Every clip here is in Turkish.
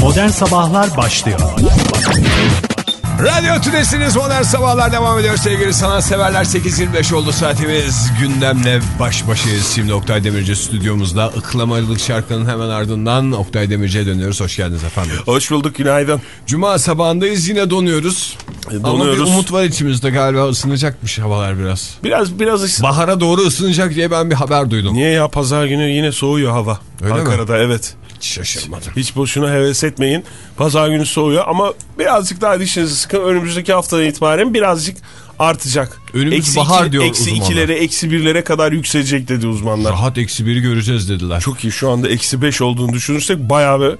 Modern Sabahlar başlıyor. Radyo Tülesi'niz Modern Sabahlar devam ediyor sevgili sanatseverler. 8.25 oldu saatimiz. Gündemle baş başayız. Şimdi Oktay Demirci stüdyomuzda. Iklamalık şarkının hemen ardından Oktay Demirci'ye dönüyoruz. Hoş geldiniz efendim. Hoş bulduk günaydın. Cuma sabahındayız yine donuyoruz. E, Ama bir donuyoruz. umut var içimizde galiba ısınacakmış havalar biraz. Biraz biraz ıs- Bahara doğru ısınacak diye ben bir haber duydum. Niye ya pazar günü yine soğuyor hava. Öyle mi? Ankara'da evet. Hiç şaşırmadım. Hiç boşuna heves etmeyin. Pazar günü soğuyor ama birazcık daha dişinizi sıkın. Önümüzdeki haftadan itibaren birazcık artacak. Önümüz bahar diyor Eksi uzmanlar. ikilere, eksi birlere kadar yükselecek dedi uzmanlar. Rahat eksi biri göreceğiz dediler. Çok iyi şu anda eksi beş olduğunu düşünürsek bayağı bir,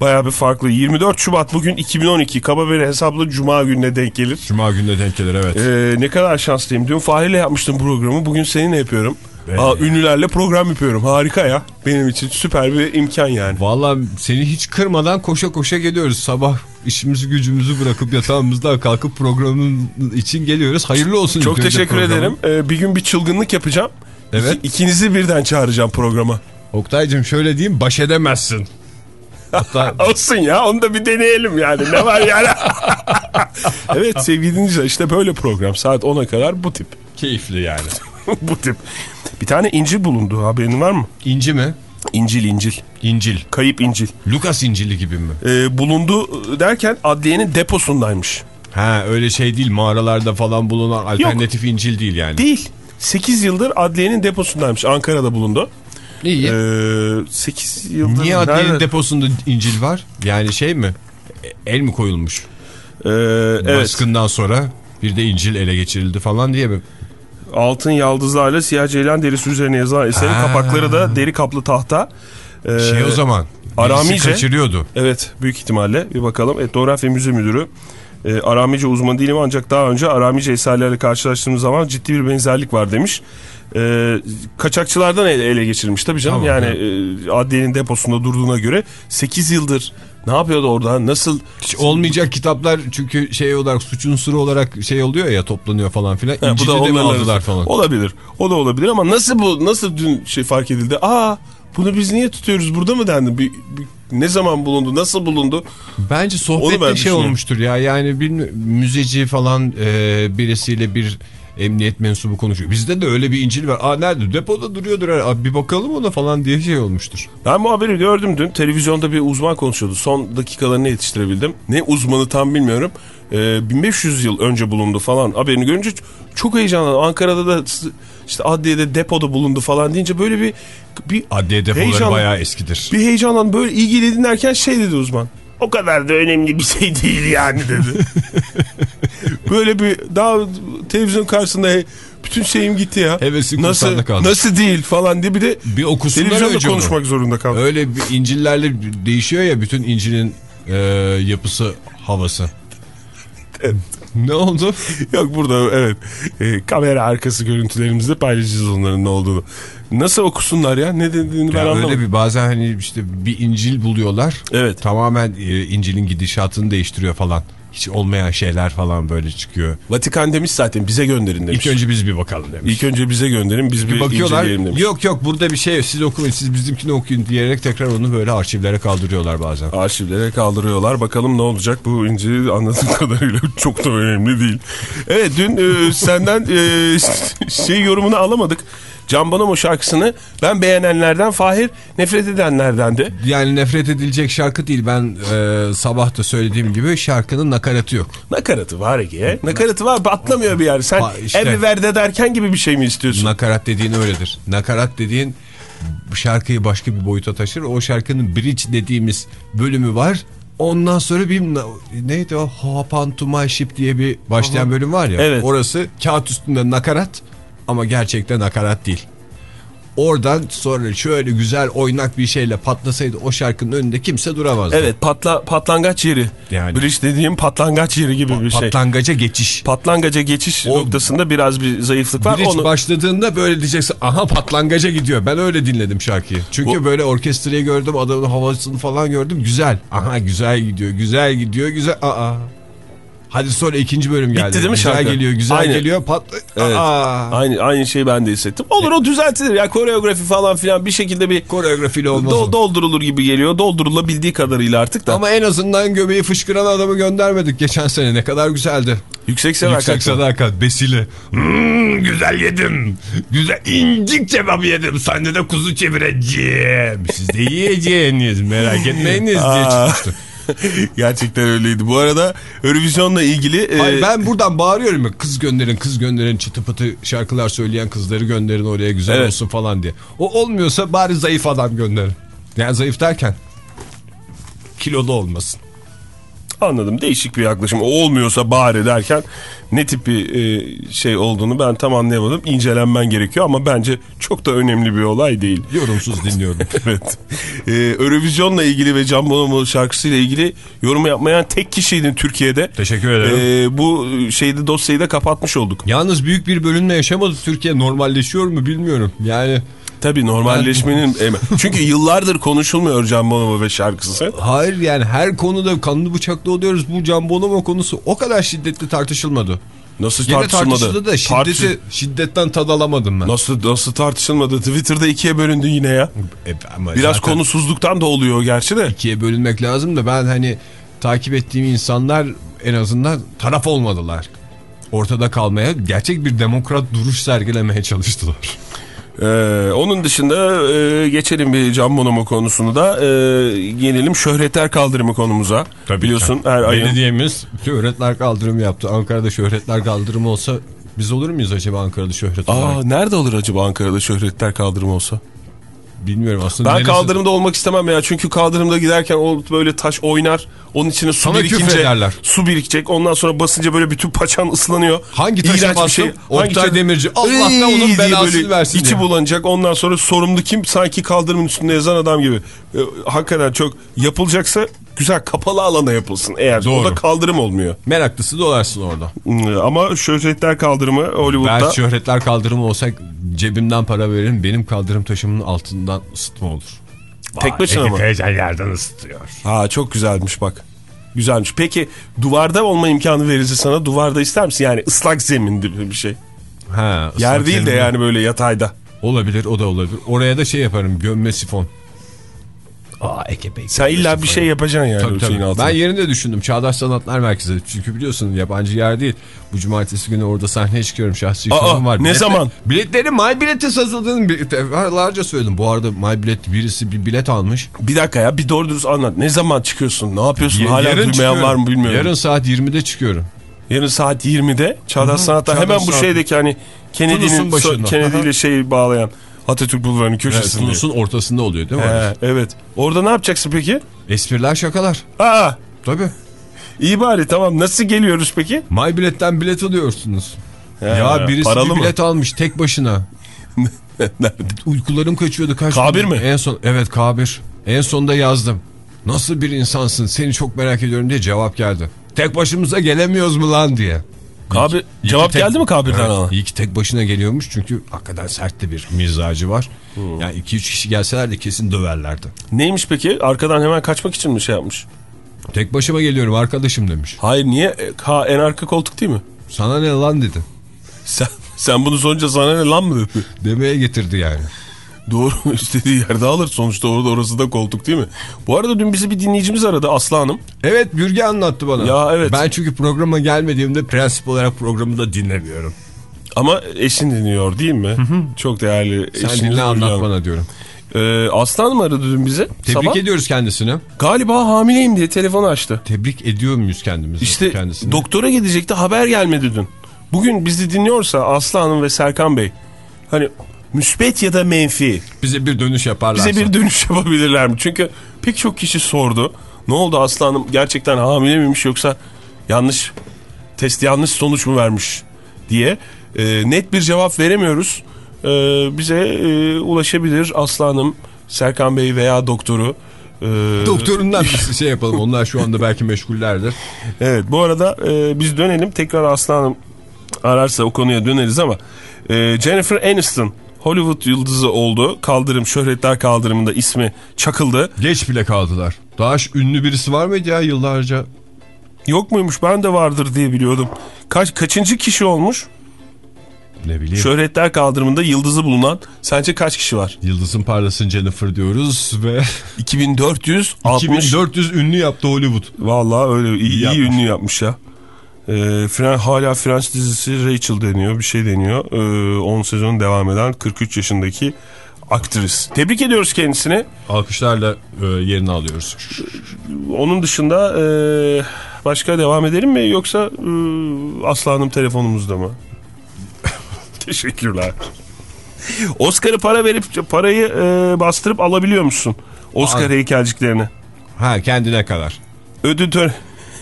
bayağı bir farklı. 24 Şubat bugün 2012 kaba bir hesaplı Cuma gününe denk gelir. Cuma gününe denk gelir evet. Ee, ne kadar şanslıyım. Dün Fahri'yle yapmıştım programı. Bugün seninle yapıyorum. Evet. Aa, ünlülerle program yapıyorum. Harika ya. Benim için süper bir imkan yani. Vallahi seni hiç kırmadan koşa koşa geliyoruz. Sabah işimizi gücümüzü bırakıp yatağımızdan kalkıp programın için geliyoruz. Hayırlı olsun. Çok teşekkür programın. ederim. Ee, bir gün bir çılgınlık yapacağım. Evet. İki- ikinizi birden çağıracağım programa. Oktay'cım şöyle diyeyim baş edemezsin. Hatta Olsun ya onu da bir deneyelim yani. Ne var yani? evet sevgili dinleyiciler işte böyle program. Saat 10'a kadar bu tip. keyifli yani. bu tip. Bir tane İncil bulundu haberin var mı? İnci mi? İncil İncil. İncil. Kayıp İncil. Lukas İncil'i gibi mi? Ee, bulundu derken adliyenin deposundaymış. Ha öyle şey değil mağaralarda falan bulunan alternatif İncil değil yani. Değil. 8 yıldır adliyenin deposundaymış. Ankara'da bulundu. İyi. Ee, 8 yıldır. Niye adliyenin nerede? deposunda İncil var? Yani şey mi? E- El mi koyulmuş? Ee, evet. Baskından sonra bir de İncil ele geçirildi falan diye mi? Altın yaldızlarla siyah ceylan derisi üzerine yazılan eserin Ha. kapakları da deri kaplı tahta. Ee, Şey o zaman. Aramice. Aramice. kaçırıyordu. Evet büyük ihtimalle bir bakalım. Etnografya Müze Müdürü. E, Aramice uzmanı değilim ancak daha önce Aramice eserlerle karşılaştığımız zaman ciddi bir benzerlik var demiş. E, kaçakçılardan ele, ele geçirilmiş tabii canım. Tamam, yani e, adliyenin deposunda durduğuna göre 8 yıldır ne yapıyordu orada? Nasıl Hiç olmayacak kitaplar çünkü şey olarak suç unsuru olarak şey oluyor ya toplanıyor falan filan. Ha, onların aldılar arasında. falan? Olabilir. O da olabilir ama nasıl bu nasıl dün şey fark edildi? Aa bunu biz niye tutuyoruz burada mı dendi? Bir, bir- ne zaman bulundu? Nasıl bulundu? Bence sohbette ben şey olmuştur ya yani bir müzeci falan e, birisiyle bir emniyet mensubu konuşuyor. Bizde de öyle bir İncil var. Aa nerede? Depoda duruyordur. Abi bir bakalım ona falan diye şey olmuştur. Ben bu haberi gördüm dün. Televizyonda bir uzman konuşuyordu. Son dakikalarını yetiştirebildim. Ne uzmanı tam bilmiyorum. Ee, 1500 yıl önce bulundu falan. Haberini görünce çok heyecanlandım. Ankara'da da işte adliyede depoda bulundu falan deyince böyle bir bir Adliye depoları Heyecan- bayağı eskidir. bir heyecanlan böyle ilgili dinlerken şey dedi uzman. O kadar da önemli bir şey değil yani dedi. böyle bir daha televizyon karşısında bütün şeyim gitti ya. Hevesin nasıl, kaldı. nasıl değil falan diye bir de Bir televizyonda önce onu. konuşmak zorunda kaldım. Öyle bir İncil'lerle değişiyor ya bütün İncil'in e, yapısı, havası. Ne oldu? Yok burada evet e, kamera arkası görüntülerimizde paylaşacağız onların ne olduğunu. Nasıl okusunlar ya ne dediğini ben Ya anlamadım. öyle bir bazen hani işte bir İncil buluyorlar. Evet. Tamamen e, İncil'in gidişatını değiştiriyor falan. Hiç olmayan şeyler falan böyle çıkıyor. Vatikan demiş zaten bize gönderin demiş. İlk önce biz bir bakalım demiş. İlk önce bize gönderin biz bir, bir bakıyorlar. inceleyelim demiş. Yok yok burada bir şey. Siz okuyun siz bizimkini okuyun diyerek tekrar onu böyle arşivlere kaldırıyorlar bazen. Arşivlere kaldırıyorlar. Bakalım ne olacak bu İncil anladığım kadarıyla çok da önemli değil. Evet dün e, senden e, şey yorumunu alamadık. Can Bonomo şarkısını ben beğenenlerden Fahir nefret edenlerdendi. Yani nefret edilecek şarkı değil. Ben e, sabah da söylediğim gibi şarkının nakaratı yok. Nakaratı var Ege. Nakaratı var patlamıyor bir yer. Sen işte. ev verde derken gibi bir şey mi istiyorsun? Nakarat dediğin öyledir. Nakarat dediğin şarkıyı başka bir boyuta taşır. O şarkının bridge dediğimiz bölümü var. Ondan sonra bir neydi o to my ship diye bir başlayan bölüm var ya. Evet. Orası kağıt üstünde nakarat ama gerçekten nakarat değil. Oradan sonra şöyle güzel oynak bir şeyle patlasaydı o şarkının önünde kimse duramazdı. Evet patla, patlangaç yeri. Yani. Bridge dediğim patlangaç yeri gibi bir şey. Patlangaca geçiş. Patlangaca geçiş O- noktasında biraz bir zayıflık var. Bridge Onu... başladığında böyle diyeceksin aha patlangaca gidiyor. Ben öyle dinledim şarkıyı. Çünkü Bu- böyle orkestrayı gördüm adamın havasını falan gördüm. Güzel. Aha güzel gidiyor güzel gidiyor güzel. Aa. Hadi sonra ikinci bölüm geldi. değil mi güzel şarkı? geliyor, güzel Aynı. geliyor. Pat Evet. Aa, Aynı aynı şeyi ben de hissettim. Olur o düzeltilir ya koreografi falan filan bir şekilde bir koreografiyle olmaz. do- doldurulur gibi geliyor. Doldurulabildiği kadarıyla artık da. Ama en azından göbeği fışkıran adamı göndermedik geçen sene. Ne kadar güzeldi. yüksek sadakat. Yüksek sadakat besili. Hmm, güzel yedim. Güzel incik kebap yedim. Sende de kuzu çevireceğim. Siz de yiyeceğiniz merak etmeyiniz diye çıkmıştı. Gerçekten öyleydi. Bu arada Eurovision'la ilgili e, Hayır, ben buradan bağırıyorum ya kız gönderin kız gönderin çıtı pıtı şarkılar söyleyen kızları gönderin oraya güzel Evet. olsun falan diye. O olmuyorsa bari zayıf adam gönderin. Yani zayıf derken kilolu olmasın. Anladım. Değişik bir yaklaşım. O olmuyorsa bari derken ne tip bir e, şey olduğunu ben tam anlayamadım. İncelenmen gerekiyor ama bence çok da önemli bir olay değil. Yorumsuz dinliyorum. evet. Ee, Eurovision'la ilgili ve Can Bonomo şarkısıyla ilgili yorum yapmayan tek kişiydin Türkiye'de. Teşekkür ederim. Ee, bu şeyde dosyayı da kapatmış olduk. Yalnız büyük bir bölünme yaşamadı Türkiye normalleşiyor mu bilmiyorum. Yani Tabii normalleşmenin... Çünkü yıllardır konuşulmuyor Can Bonomo ve şarkısı. hayır yani her konuda kanlı bıçaklı oluyoruz. Bu Can Bonomo konusu o kadar şiddetli tartışılmadı. Nasıl Yine tartışılmadı? tartışıldı da şiddeti, Tartış- şiddetten tad alamadım ben. Nasıl, nasıl tartışılmadı? Twitter'da ikiye bölündü yine ya. E, ama Biraz zaten konusuzluktan da oluyor gerçi de. ikiye bölünmek lazım da ben hani takip ettiğim insanlar en azından taraf olmadılar. Ortada kalmaya gerçek bir demokrat duruş sergilemeye çalıştılar. Ee, onun dışında e, geçelim bir Can Bonomo konusunu da e, gelelim şöhretler kaldırımı konumuza. Biliyorsun her ayın Belediyemiz şöhretler kaldırımı yaptı. Ankara'da şöhretler kaldırımı olsa biz olur muyuz acaba Ankara'da şöhret olarak? Aa nerede olur acaba Ankara'da şöhretler kaldırımı olsa? Bilmiyorum aslında. Ben neresi- kaldırımda olmak istemem ya. Çünkü kaldırımda giderken o böyle taş oynar. Onun içine su Sana birikince su birikecek. Ondan sonra basınca böyle bütün paçan ıslanıyor. Hangi taşa İğrenç bastım? şey. Oktay taş- Demirci. Allah da onun belasını versin İçi diye. bulanacak. Ondan sonra sorumlu kim? Sanki kaldırımın üstünde yazan adam gibi. Ee, hakikaten çok yapılacaksa güzel kapalı alana yapılsın. Eğer Doğru. o da kaldırım olmuyor. Meraklısı dolarsın orada. Hmm, Ama şöhretler kaldırımı Hollywood'da. Belki şöhretler kaldırımı olsak cebimden para veririm. Benim kaldırım taşımın altından ısıtma olur. Tek başına mı? Teyzen yerden ısıtıyor. Ha çok güzelmiş bak. Güzelmiş. Peki duvarda olma imkanı verirse sana duvarda ister misin? Yani ıslak zemin gibi bir şey. Ha, Yer değil de yani böyle yatayda. Olabilir o da olabilir. Oraya da şey yaparım gömme sifon. Aa Ege Bey. Sen illa bir şey yapacaksın yani Tabii, tabii. altına. Ben yerinde düşündüm. Çağdaş Sanatlar Merkezi. Çünkü biliyorsun yabancı yer değil. Bu cumartesi günü orada sahneye çıkıyorum. Şahsi Aa, şovum var. ne zaman? Biletleri My Bilet'e satıldığını defalarca söyledim. Bu arada My Bilet birisi bir bilet almış. Bir dakika ya bir doğru dürüst anlat. Ne zaman çıkıyorsun? Ne yapıyorsun? Ya- Hala duymayan çıkıyorum. var mı bilmiyorum. Yarın Yarın, saat 20'de çıkıyorum. saat 20'de Çağdaş Sanatlar hemen bu şeydeki hani Kennedy'nin Kennedy ile şey bağlayan Atatürk Bulvarı'nın Evet, köşesinde. Tunus'un ortasında oluyor değil mi? He, evet. Orada ne yapacaksın peki? Espriler şakalar. Aa, Tabii. iyi bari tamam. Nasıl geliyoruz peki? My Bilet'ten bilet alıyorsunuz. He, ya birisi bir mı? bilet almış tek başına. Nerede? Uykularım kaçıyordu kaç Kabir mi? En son evet Kabir. En sonda yazdım. Nasıl bir insansın seni çok merak ediyorum diye cevap geldi. Tek başımıza gelemiyoruz mu lan diye. Kabir, İyi cevap tek- geldi mi Kabir'den Evet, ama? İyi ki tek başına geliyormuş çünkü hakikaten sert de bir mizacı var. Hmm. Yani 2-3 kişi gelseler de kesin döverlerdi. Neymiş peki? Arkadan hemen kaçmak için mi şey yapmış? Tek başıma geliyorum arkadaşım demiş. Hayır niye? E, Ha, en arka koltuk değil mi? Sana ne lan dedi. Sen, sen bunu sorunca sana ne lan mı dedi? Demeye getirdi yani. Doğru istediği yerde alır sonuçta orada orası da koltuk değil mi? Bu arada dün bizi bir dinleyicimiz aradı Aslı Hanım. Evet Bürge anlattı bana. Ya evet. Ben çünkü programa gelmediğimde prensip olarak programı da dinlemiyorum. Ama eşin dinliyor değil mi? Çok değerli Sen eşiniz dinle anlat Hanım. bana diyorum. Ee, Aslı Hanım aradı dün bize. Tebrik sabah. ediyoruz kendisini. Galiba hamileyim diye telefonu açtı. Tebrik ediyor muyuz kendimizi? İşte kendisini. doktora gidecekti haber gelmedi dün. Bugün bizi dinliyorsa Aslı Hanım ve Serkan Bey hani müspet ya da menfi bize bir dönüş yaparlarsa. bize bir dönüş yapabilirler mi? Çünkü pek çok kişi sordu. Ne oldu Aslı Hanım gerçekten hamile miymiş yoksa yanlış test yanlış sonuç mu vermiş diye Ee, net bir cevap veremiyoruz. Ee, bize e, ulaşabilir Aslı Hanım, Serkan Bey veya doktoru. Ee, Doktorundan bir şey yapalım. Onlar şu anda belki meşgullerdir. Evet bu arada e, biz dönelim tekrar Aslı Hanım ararsa o konuya döneriz ama e, Jennifer Aniston Hollywood yıldızı oldu. Kaldırım Şöhretler Kaldırımı'nda ismi çakıldı. Geç bile kaldılar. Daha ünlü birisi var mıydı ya yıllarca? Yok muymuş ben de vardır diye biliyordum. Kaç Kaçıncı kişi olmuş? Ne bileyim. Şöhretler kaldırımında yıldızı bulunan sence kaç kişi var? Yıldızın parlasın Jennifer diyoruz ve 2460. 2400 ünlü yaptı Hollywood. Vallahi öyle iyi, iyi ünlü yapmış ya. Ee, Fren- hala French dizisi Rachel deniyor bir şey deniyor. Ee, 10 sezon devam eden 43 yaşındaki aktris. Tebrik ediyoruz kendisini. Alkışlarla e, yerini alıyoruz. Onun dışında e, başka devam edelim mi yoksa e, Aslı Hanım telefonumuzda mı? Teşekkürler. Oscar'ı para verip parayı e, bastırıp alabiliyor musun? Oscar Aa. heykelciklerini. Ha kendine kadar. Ödül, tör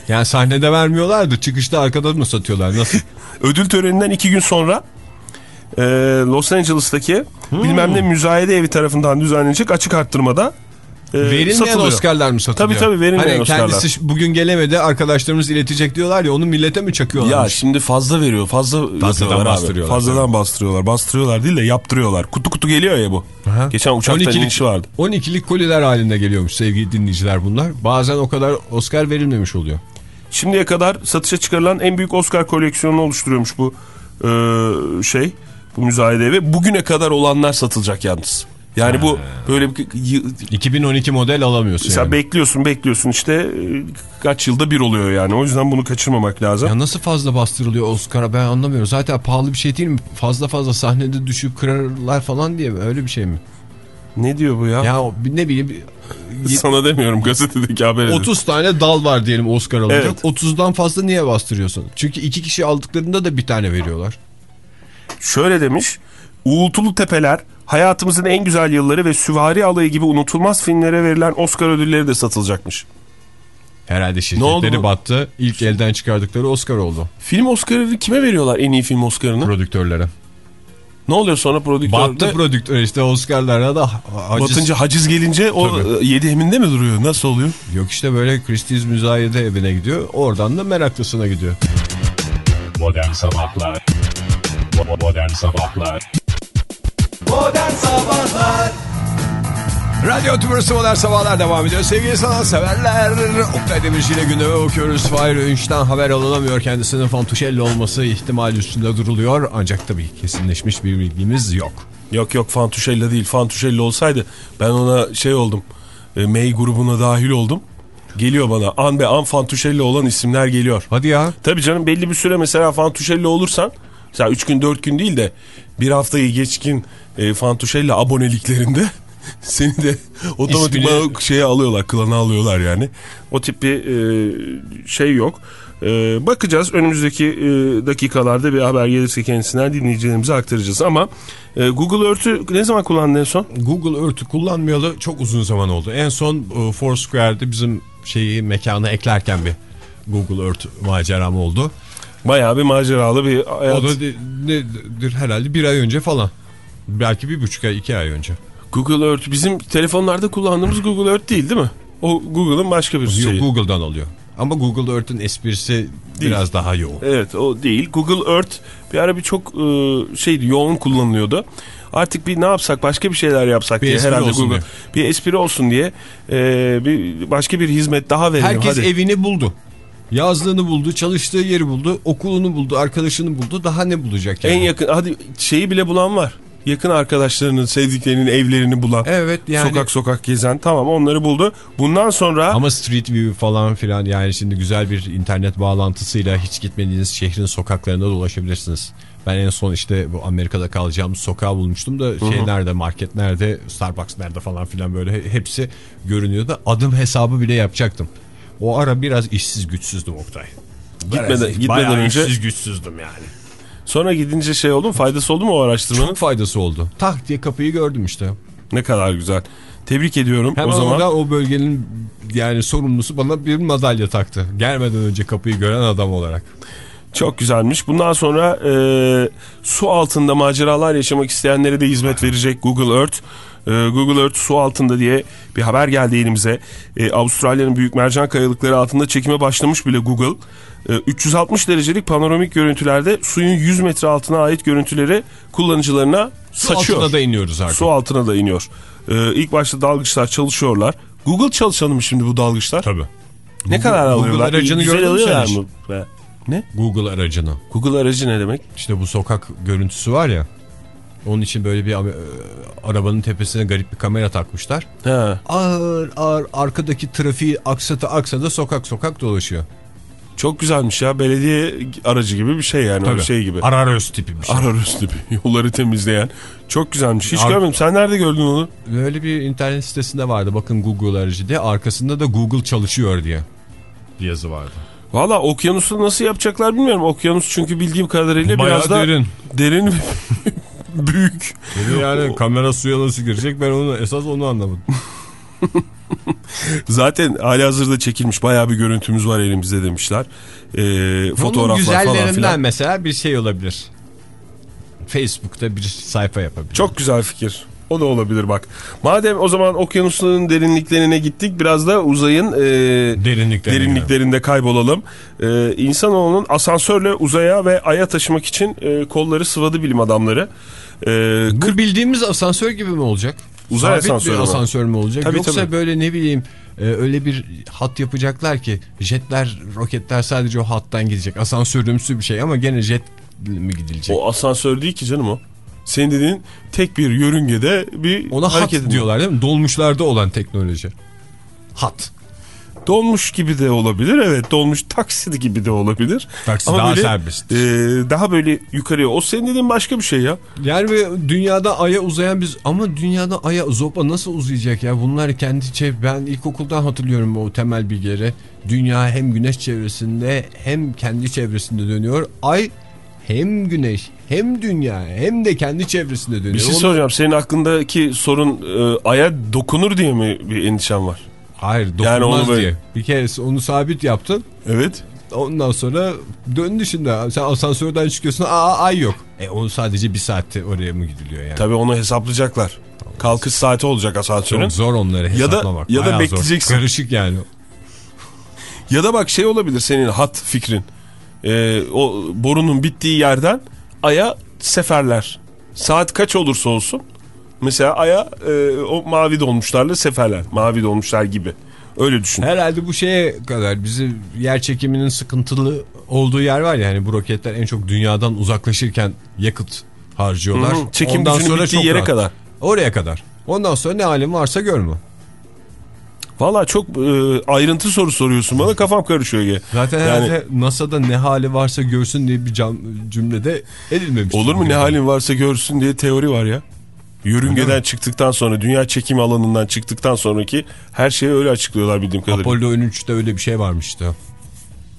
Yani sahnede vermiyorlardı. Çıkışta arkada mı satıyorlar? Nasıl? ödül töreninden iki gün sonra e, Los Angeles'taki bilmem ne müzayede evi tarafından düzenlenecek açık arttırmada e, Verilmeyen satılıyor. Oscar'lar mı satılıyor? Tabii tabii, verilmeyen hani Oscar'lar. Kendisi bugün gelemedi arkadaşlarımız iletecek diyorlar ya onu millete mi çakıyorlar? Ya şimdi fazla veriyor. Fazla abi. bastırıyorlar Fazladan bastırıyorlar. Bastırıyorlar değil de yaptırıyorlar. Kutu kutu geliyor ya bu. Aha. Geçen uçakta 12'lik inişi vardı. 12'lik koliler halinde geliyormuş sevgili dinleyiciler bunlar. Bazen o kadar Oscar verilmemiş oluyor. Şimdiye kadar satışa çıkarılan en büyük Oscar koleksiyonunu oluşturuyormuş bu e, şey. Bu müzayede evi. Bugüne kadar olanlar satılacak yalnız. Yani bu böyle bir 2012 model alamıyorsun Mesela yani. bekliyorsun bekliyorsun işte e, kaç yılda bir oluyor yani. O yüzden bunu kaçırmamak lazım. Ya nasıl fazla bastırılıyor Oscar'a ben anlamıyorum. Zaten pahalı bir şey değil mi? Fazla fazla sahnede düşüp kırarlar falan diye mi? Öyle bir şey mi? Ne diyor bu ya? Ya ne bileyim Sana demiyorum gazetedeki haber edin. 30 tane dal var diyelim Oscar alacak. Evet. 30'dan fazla niye bastırıyorsun? Çünkü iki kişi aldıklarında da bir tane veriyorlar. Şöyle demiş. Uğultulu Tepeler, hayatımızın en güzel yılları ve Süvari Alayı gibi unutulmaz filmlere verilen Oscar ödülleri de satılacakmış. Herhalde şirketleri battı. İlk elden çıkardıkları Oscar oldu. Film Oscar'ını kime veriyorlar en iyi film Oscar'ını? Prodüktörlere. Ne oluyor sonra prodüktörde? Battı prodüktör işte Oscar'lara da haciz. Batınca haciz gelince o Tabii. e, yedi eminde mi duruyor? Nasıl oluyor? Yok işte böyle Christie's müzayede evine gidiyor. Oradan da meraklısına gidiyor. Modern Sabahlar Bo- Modern Sabahlar Radyo Tümrüsü Modern Sabahlar devam ediyor. Sevgili sanatseverler, Oktay Demirci ile gündeme bakıyoruz. Fahir Öğünç'ten haber alınamıyor. Kendisinin Fantuşelli olması ihtimali üstünde duruluyor. Ancak tabii kesinleşmiş bir bilgimiz yok. Yok yok Fantuşella değil. Fantuşella olsaydı ben ona şey oldum. E, May grubuna dahil oldum. Geliyor bana an be an Fantuşella olan isimler geliyor. Hadi ya. Tabii canım belli bir süre mesela Fantuşella olursan mesela 3 gün 4 gün değil de bir haftayı geçkin e, Fantuşella aboneliklerinde seni de otomatik İsmini- şeye alıyorlar klana alıyorlar yani. O tip bir e, şey yok. E, bakacağız önümüzdeki e, dakikalarda bir haber gelirse kendisinden dinleyicilerimize aktaracağız ama e, Google Earth'ü ne zaman kullandın en son? Google Earth'ü kullanmayalı çok uzun zaman oldu. En son e, Foursquare'de bizim şeyi mekana eklerken bir Google Earth maceram oldu. Bayağı bir maceralı bir hayat. O da nedir herhalde bir ay önce falan. Belki bir buçuk ay, iki ay önce. Google Earth bizim telefonlarda kullandığımız Google Earth değil değil mi? O Google'ın başka bir Yok şeyi. Google'dan alıyor. Ama Google Earth'ün esprisi biraz daha yoğun. Evet o değil. Google Earth bir ara bir çok e, şeydi yoğun kullanılıyordu. Artık bir ne yapsak başka bir şeyler yapsak Bir diye herhalde Google bir espri olsun diye e, bir başka bir hizmet daha verelim. Herkes hadi. evini buldu. Yazlığını buldu, çalıştığı yeri buldu, okulunu buldu, arkadaşını buldu. Daha ne bulacak yani? En yakın hadi şeyi bile bulan var. Yakın arkadaşlarının, sevdiklerinin evlerini bulan. Evet yani. Sokak sokak gezen tamam onları buldu. Bundan sonra Ama Street View falan filan yani şimdi güzel bir internet bağlantısıyla hiç gitmediğiniz şehrin sokaklarında dolaşabilirsiniz. Ben en son işte bu Amerika'da kalacağım sokağı bulmuştum da şey nerede market nerede Starbucks nerede falan filan böyle he- hepsi görünüyordu. Adım hesabı bile yapacaktım. O ara biraz işsiz güçsüzdüm Oktay. Gitmeden- gitmeden önce- işsiz güçsüzdüm yani. Sonra gidince şey oldu mu? Faydası oldu mu o araştırmanın? Çok faydası oldu. Tak diye kapıyı gördüm işte. Ne kadar güzel. Tebrik ediyorum. Hemen o zaman o bölgenin yani sorumlusu bana bir madalya taktı. Gelmeden önce kapıyı gören adam olarak. Çok güzelmiş. Bundan sonra e, su altında maceralar yaşamak isteyenlere de hizmet verecek Google Earth. E, Google Earth su altında diye bir haber geldi elimize. E, Avustralya'nın büyük mercan kayalıkları altında çekime başlamış bile Google. E, 360 derecelik panoramik görüntülerde suyun 100 metre altına ait görüntüleri kullanıcılarına Su saçıyor. altına da iniyoruz artık. Su altına da iniyor. E, ilk başta dalgıçlar çalışıyorlar. Google çalışanı mı şimdi bu dalgıçlar? Tabii. Ne kadar Google alıyorlar? aracını Güzel alıyorlar mı? Ne? Google aracını. Google aracı ne demek? İşte bu sokak görüntüsü var ya. Onun için böyle bir e, arabanın tepesine garip bir kamera takmışlar. Ha. Ağır ağır arkadaki trafiği aksata aksata sokak sokak dolaşıyor. Çok güzelmiş ya. Belediye aracı gibi bir şey yani. Öyle şey gibi. Araröz tipi bir şey. Araröz gibi. Yolları temizleyen. Çok güzelmiş. Hiç Ar- görmedim. Sen nerede gördün onu? Böyle bir internet sitesinde vardı. Bakın Google aracı diye. Arkasında da Google çalışıyor diye. Bir yazı vardı. Valla okyanusu nasıl yapacaklar bilmiyorum. Okyanus çünkü bildiğim kadarıyla Bayağı biraz da derin. derin büyük. Yani kamera suya nasıl girecek ben onu esas onu anlamadım. Zaten hali hazırda çekilmiş bayağı bir görüntümüz var elimizde demişler. Ee, fotoğraflar falan güzellerinden filan. mesela bir şey olabilir. Facebook'ta bir sayfa yapabilir. Çok güzel fikir. O da olabilir bak. Madem o zaman okyanusların derinliklerine gittik biraz da uzayın e, Derinliklerine derinliklerinde kaybolalım. E, insanoğlunun asansörle uzaya ve aya taşımak için e, kolları sıvadı bilim adamları. E, Bu bildiğimiz asansör gibi mi olacak? Uzay Sabit asansörü bir mü? asansör mü olacak? Tabii, Yoksa tabii. böyle ne bileyim e, öyle bir hat yapacaklar ki jetler, roketler sadece o hattan gidecek. Asansörümsü bir şey ama gene jet mi gidilecek? o asansör değil ki canım o. Senin dediğin tek bir yörüngede bir Ona hat hareket ediyor. diyorlar değil mi? Dolmuşlarda olan teknoloji. Hat. Dolmuş gibi de olabilir evet dolmuş taksi gibi de olabilir. Taksi daha serbest. e, daha böyle yukarıya o senin dediğin başka bir şey ya. Yani ve dünyada aya uzayan biz ama dünyada aya zopa nasıl uzayacak ya? Bunlar kendi çev ben ilkokuldan hatırlıyorum o temel bilgileri. Dünya hem güneş çevresinde hem kendi çevresinde dönüyor. Ay hem güneş hem dünya hem de kendi çevresinde dönüyor. Bir şey soracağım. Senin aklındaki sorun e, aya dokunur diye mi bir endişen var? Hayır dokunmaz Yani onu böyle- diye. Bir kere onu sabit yaptın. Evet. Ondan sonra döndü şimdi. Sen asansörden çıkıyorsun. Aa ay yok. E onu sadece bir saatte oraya mı gidiliyor yani? Tabii onu hesaplayacaklar. Kalkış saati olacak asansörün. Çok zor onları Ya da- hesaplamak. ya da bekleyeceksin. Zor. Karışık yani. Ya da bak şey olabilir senin hat fikrin. E, o borunun bittiği yerden aya seferler. Saat kaç olursa olsun. Mesela aya e, o mavi dolmuşlarla seferler. Mavi dolmuşlar gibi. Öyle düşün. Herhalde bu şeye kadar bizi yer çekiminin sıkıntılı olduğu yer var ya hani bu roketler en çok dünyadan uzaklaşırken yakıt harcıyorlar. Hı hı. Çekim Ondan gücünün sonra bittiği yere rahat. kadar. Oraya kadar. Ondan sonra ne halin varsa görme. Valla çok e, ayrıntı soru soruyorsun bana kafam karışıyor. Ege. Zaten Yani- NASA'da ne hali varsa görsün diye bir cam, cümlede edilmemiş. Olur mu ne halin varsa görsün diye teori var ya. Yörüngeden çıktıktan sonra dünya çekim alanından çıktıktan sonraki her şeyi öyle açıklıyorlar bildiğim kadarıyla. Apollo 13'te öyle bir şey varmıştı.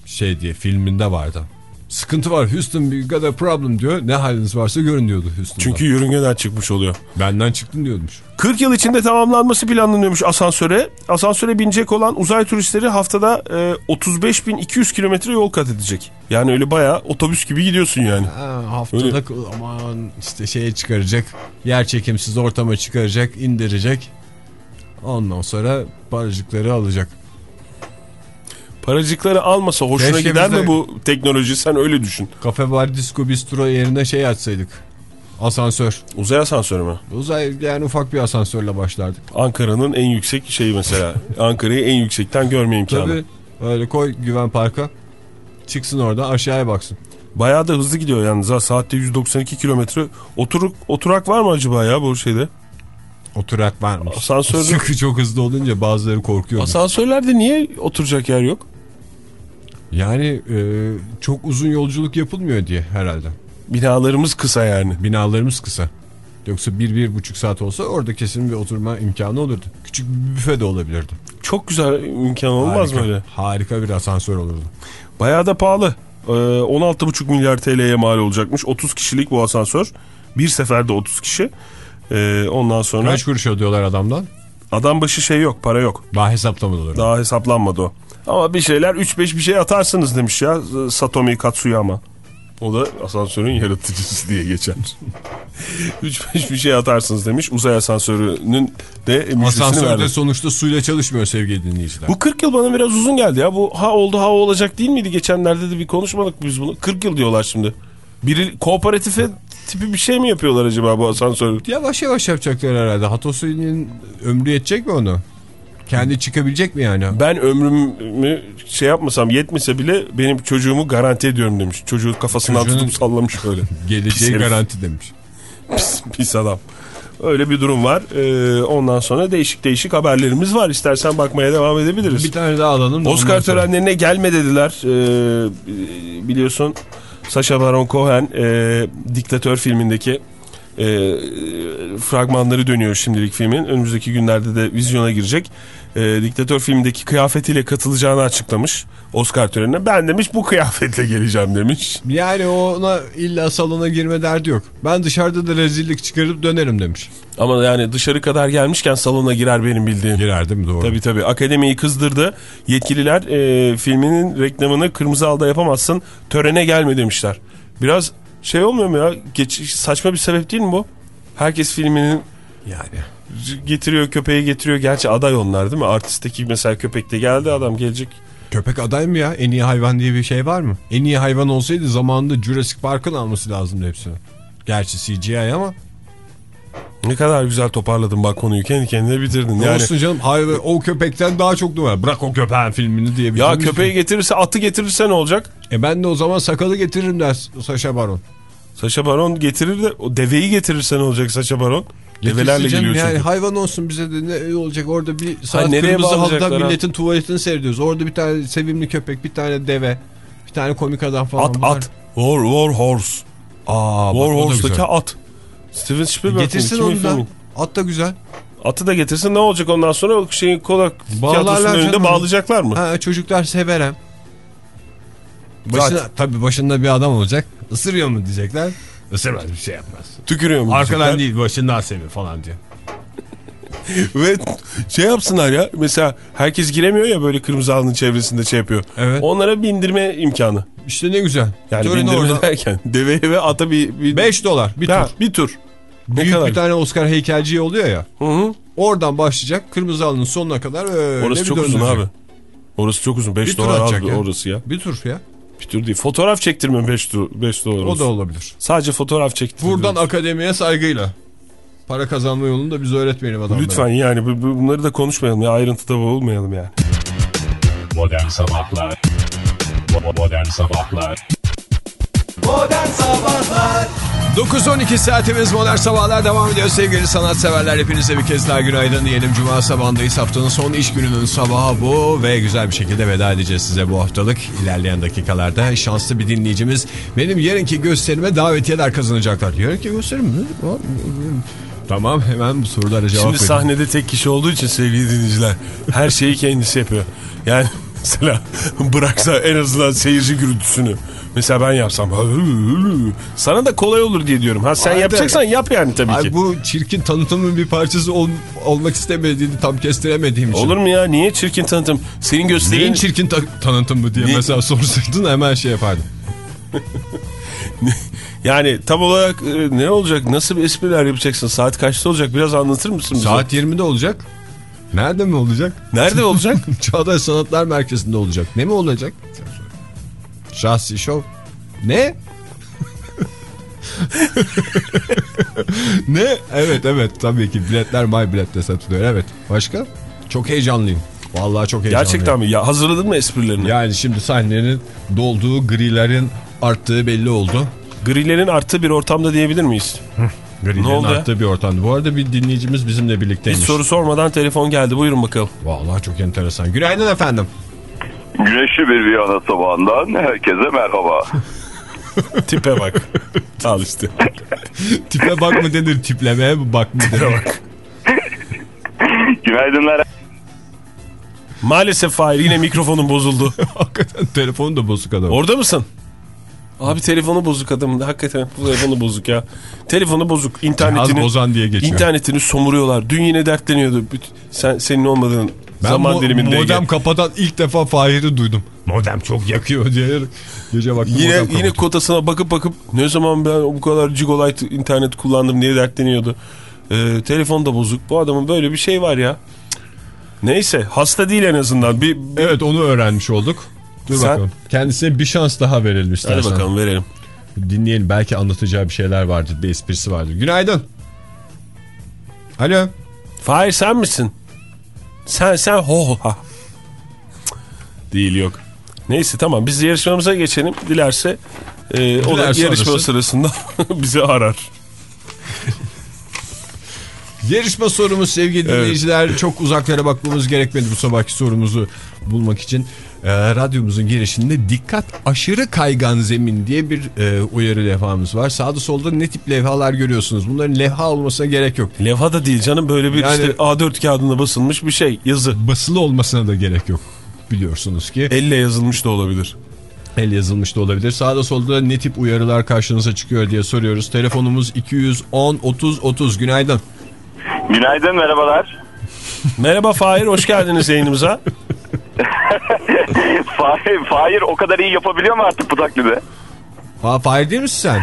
Şey diye filminde vardı. Sıkıntı var Houston we got a problem diyor. Ne haliniz varsa görün diyordu Houston'da. Çünkü yörüngeden çıkmış oluyor. benden çıktın diyormuş. 40 yıl içinde tamamlanması planlanıyormuş asansöre. Asansöre binecek olan uzay turistleri haftada e, 35.200 kilometre yol kat edecek. Yani öyle bayağı otobüs gibi gidiyorsun yani. Ha, haftada aman işte şeye çıkaracak. Yer çekimsiz ortama çıkaracak, indirecek. Ondan sonra paracıkları alacak. Paracıkları almasa hoşuna Keşke gider mi bu teknoloji sen öyle düşün. Kafe bar disco bistro yerine şey açsaydık. Asansör. Uzay asansörü mü? Uzay yani ufak bir asansörle başlardık. Ankara'nın en yüksek şeyi mesela. Ankara'yı en yüksekten görme imkanı. Tabii öyle koy güven parka. Çıksın orada aşağıya baksın. Bayağı da hızlı gidiyor yalnız ha. Saatte 192 kilometre. Oturuk, oturak var mı acaba ya bu şeyde? Oturak varmış. Asansörde... Çünkü çok hızlı olunca bazıları korkuyor. Asansörlerde niye oturacak yer yok? Yani e, çok uzun yolculuk yapılmıyor diye herhalde. Binalarımız kısa yani. Binalarımız kısa. Yoksa bir, bir buçuk saat olsa orada kesin bir oturma imkanı olurdu. Küçük bir büfe de olabilirdi. Çok güzel imkan olmaz Harika, mı öyle? Harika bir asansör olurdu. Bayağı da pahalı. Ee, 16,5 milyar TL'ye mal olacakmış. 30 kişilik bu asansör. Bir seferde 30 kişi. Ee, ondan sonra Kaç kuruş ödüyorlar adamdan? adam başı şey yok para yok. Daha hesaplamadılar. Daha hesaplanmadı o. Ama bir şeyler 3-5 bir şey atarsınız demiş ya Satomi Katsuyama. O da asansörün yaratıcısı diye geçer. 3-5 bir şey atarsınız demiş. Uzay asansörünün de müjdesini Asansörde verdi. sonuçta suyla çalışmıyor sevgili dinleyiciler. Bu 40 yıl bana biraz uzun geldi ya. Bu ha oldu ha olacak değil miydi? Geçenlerde de bir konuşmadık biz bunu. 40 yıl diyorlar şimdi. Biri kooperatife tipi bir şey mi yapıyorlar acaba bu asansör? Yavaş yavaş yapacaklar herhalde. Hatosuy'un ömrü yetecek mi onu? Kendi çıkabilecek mi yani? Ben ömrümü şey yapmasam yetmese bile benim çocuğumu garanti ediyorum demiş. Çocuğu kafasından Çocuğun- tutup sallamış böyle. Pis Geleceği herif. garanti demiş. pis, pis adam. Öyle bir durum var. Ee, ondan sonra değişik değişik haberlerimiz var. İstersen bakmaya devam edebiliriz. Bir tane daha alalım. da Oscar törenlerine gelme dediler. Ee, biliyorsun Sacha Baron Cohen e, Diktatör filmindeki e, fragmanları dönüyor şimdilik filmin. Önümüzdeki günlerde de vizyona girecek. E, Diktatör filmindeki kıyafetiyle katılacağını açıklamış Oscar törenine. Ben demiş bu kıyafetle geleceğim demiş. Yani ona illa salona girme derdi yok. Ben dışarıda da rezillik çıkarıp dönerim demiş. Ama yani dışarı kadar gelmişken salona girer benim bildiğim. Girer değil mi doğru? Tabii tabii. Akademiyi kızdırdı. Yetkililer e, filminin reklamını kırmızı halda yapamazsın. Törene gelme demişler. Biraz şey olmuyor mu ya? Geç, saçma bir sebep değil mi bu? Herkes filminin Yani. getiriyor köpeği getiriyor. Gerçi aday onlar değil mi? Artistteki mesela köpek de geldi adam gelecek. Köpek aday mı ya? En iyi hayvan diye bir şey var mı? En iyi hayvan olsaydı zamanında Jurassic Park'ın alması lazımdı hepsini. Gerçi CGI ama. Ne kadar güzel toparladın bak konuyu. Kendi kendine bitirdin. Yani... Yani, Olsun canım hayvan, o köpekten daha çok numara. Bırak o köpeğin filmini diye bir ya köpeği getirirse atı getirirse ne olacak? E ben de o zaman sakalı getiririm der Saşa Baron. Saşa Baron getirir de o deveyi getirirse ne olacak Saşa Baron? Develerle Getirsin geliyor çünkü. Yani hayvan olsun bize de ne olacak orada bir saat nereye kırmızı halda bağlayacaklar ha? milletin tuvaletini seyrediyoruz. Orada bir tane sevimli köpek, bir tane deve, bir tane komik adam falan At var. at. War, war Horse. Aa, War Horse'daki at. Steven Spielberg Getirsin kimin onu da. At da güzel. Atı da getirsin ne olacak ondan sonra o şeyin kola Bağlarlar tiyatrosunun önünde canım. bağlayacaklar mı? Ha, çocuklar severem. Başına, Zaten. tabii başında bir adam olacak. Isırıyor mu diyecekler. Isırmaz bir şey yapmaz. Tükürüyor mu? Arkadan diyecekler? değil başından seviyor falan diye. Ve şey yapsınlar ya mesela herkes giremiyor ya böyle kırmızı halının çevresinde şey yapıyor. Evet. Onlara bindirme imkanı. İşte ne güzel. Yani Töreni bindirme orada derken deveye ve ata bir... bir 5 dolar bir Ha, tur. bir tur. Ne Büyük kadar? bir tane Oscar heykelciği oluyor ya. Hı hı. Oradan başlayacak kırmızı halının sonuna kadar öyle Orası bir çok uzun döndürecek. abi. Orası çok uzun. 5 Bir tur dolar aldı ya. orası ya. Bir tur ya. Bir tur değil. Fotoğraf çektirme 5 5 dolar O olsun. da olabilir. Sadece fotoğraf çektirme. Buradan akademiye saygıyla. Para kazanma yolunu da biz öğretmeyelim adamlara. Lütfen yani bu- bu- bunları da konuşmayalım ya ayrıntıda boğulmayalım yani. Modern Sabahlar Bo- Modern Sabahlar 9-12 saatimiz modern sabahlar devam ediyor sevgili sanatseverler. Hepinize bir kez daha günaydın diyelim. Cuma sabahındayız. Haftanın son iş gününün sabahı bu ve güzel bir şekilde veda edeceğiz size bu haftalık. İlerleyen dakikalarda şanslı bir dinleyicimiz benim yarınki gösterime davetiyeler kazanacaklar. Yarınki gösterim mi? Tamam hemen bu sorulara cevap Şimdi sahnede tek kişi olduğu için sevgili dinleyiciler her şeyi kendisi yapıyor. Yani mesela bıraksa en azından seyirci gürültüsünü. Mesela ben yapsam sana da kolay olur diye diyorum. Ha sen Hayır. yapacaksan yap yani tabii Ay ki. bu çirkin tanıtımın bir parçası ol- olmak istemediğini tam kestiremediğim için. Olur mu ya? Niye çirkin tanıtım? Senin Neyin gösterin çirkin ta- tanıtım mı diye Ne- mesela sorsaydın hemen şey yapardım. yani tam olarak e, ne olacak? Nasıl bir espriler yapacaksın? Saat kaçta olacak? Biraz anlatır mısın bize? Saat 20'de olacak. Nerede mi olacak? Nerede olacak? Çağdaş Sanatlar Merkezi'nde olacak. Ne mi olacak? Şahsi şov. Ne? ne? Evet evet tabii ki biletler My Bilet'te satılıyor. Evet. Başka? Çok heyecanlıyım. Vallahi çok heyecanlıyım. Gerçekten mi? Ya hazırladın mı esprilerini? Yani şimdi sahnenin dolduğu grilerin arttığı belli oldu. Grilerin arttığı bir ortamda diyebilir miyiz? Grilerin arttığı bir ortamda. Bu arada bir dinleyicimiz bizimle Hiç birlikteymiş. soru sormadan telefon geldi. Buyurun bakalım. Vallahi çok enteresan. Günaydın efendim. Güneşli bir Viyana sabahından herkese merhaba. Tipe bak. Al işte. Tipe bak mı denir tiplemeye bak mı denir. bak. Günaydınlar. Maalesef Fahir yine mikrofonun bozuldu. Hakikaten telefonu da bozuk adam. Orada mısın? Abi telefonu bozuk adam. Hakikaten telefonu bozuk ya. Telefonu bozuk. Cihaz İnternetini, bozan diye geçiyor. internetini somuruyorlar. Dün yine dertleniyordu. Sen, senin olmadığın ben zaman mo- diliminde. modem kapatan ilk defa Fahir'i duydum. Modem çok yakıyor diye gece baktım Yine, yine kotasına bakıp bakıp ne zaman ben bu kadar gigolight internet kullandım diye dertleniyordu. Ee, telefon da bozuk. Bu adamın böyle bir şey var ya. Neyse hasta değil en azından. Bir, bir- Evet onu öğrenmiş olduk. Dur Sen- bakalım. Kendisine bir şans daha verelim istersen. Hadi bakalım verelim. Dinleyelim belki anlatacağı bir şeyler vardır. Bir esprisi vardır. Günaydın. Alo. Fahir sen misin? Sen sen ho ho ha. Değil yok. Neyse tamam biz yarışmamıza geçelim. Dilerse e, o da yarışma arasın. sırasında bizi arar. Yarışma sorumuz sevgili dinleyiciler. Çok uzaklara bakmamız gerekmedi bu sabahki sorumuzu bulmak için. Ee, radyomuzun girişinde dikkat aşırı kaygan zemin diye bir e, uyarı levhamız var. Sağda solda ne tip levhalar görüyorsunuz? Bunların levha olmasına gerek yok. Levha da değil canım böyle bir Yani- işte A4 kağıdında basılmış bir şey yazı. Basılı olmasına da gerek yok. Biliyorsunuz ki Elle yazılmış da olabilir. el yazılmış da olabilir. Sağda solda ne tip uyarılar karşınıza çıkıyor diye soruyoruz. Telefonumuz 210 30 30. Günaydın. Günaydın merhabalar. Merhaba Fahir hoş geldiniz yayınımıza. Fahir, Fahir o kadar iyi yapabiliyor mu artık bu taklidi? Fahir değil misin sen?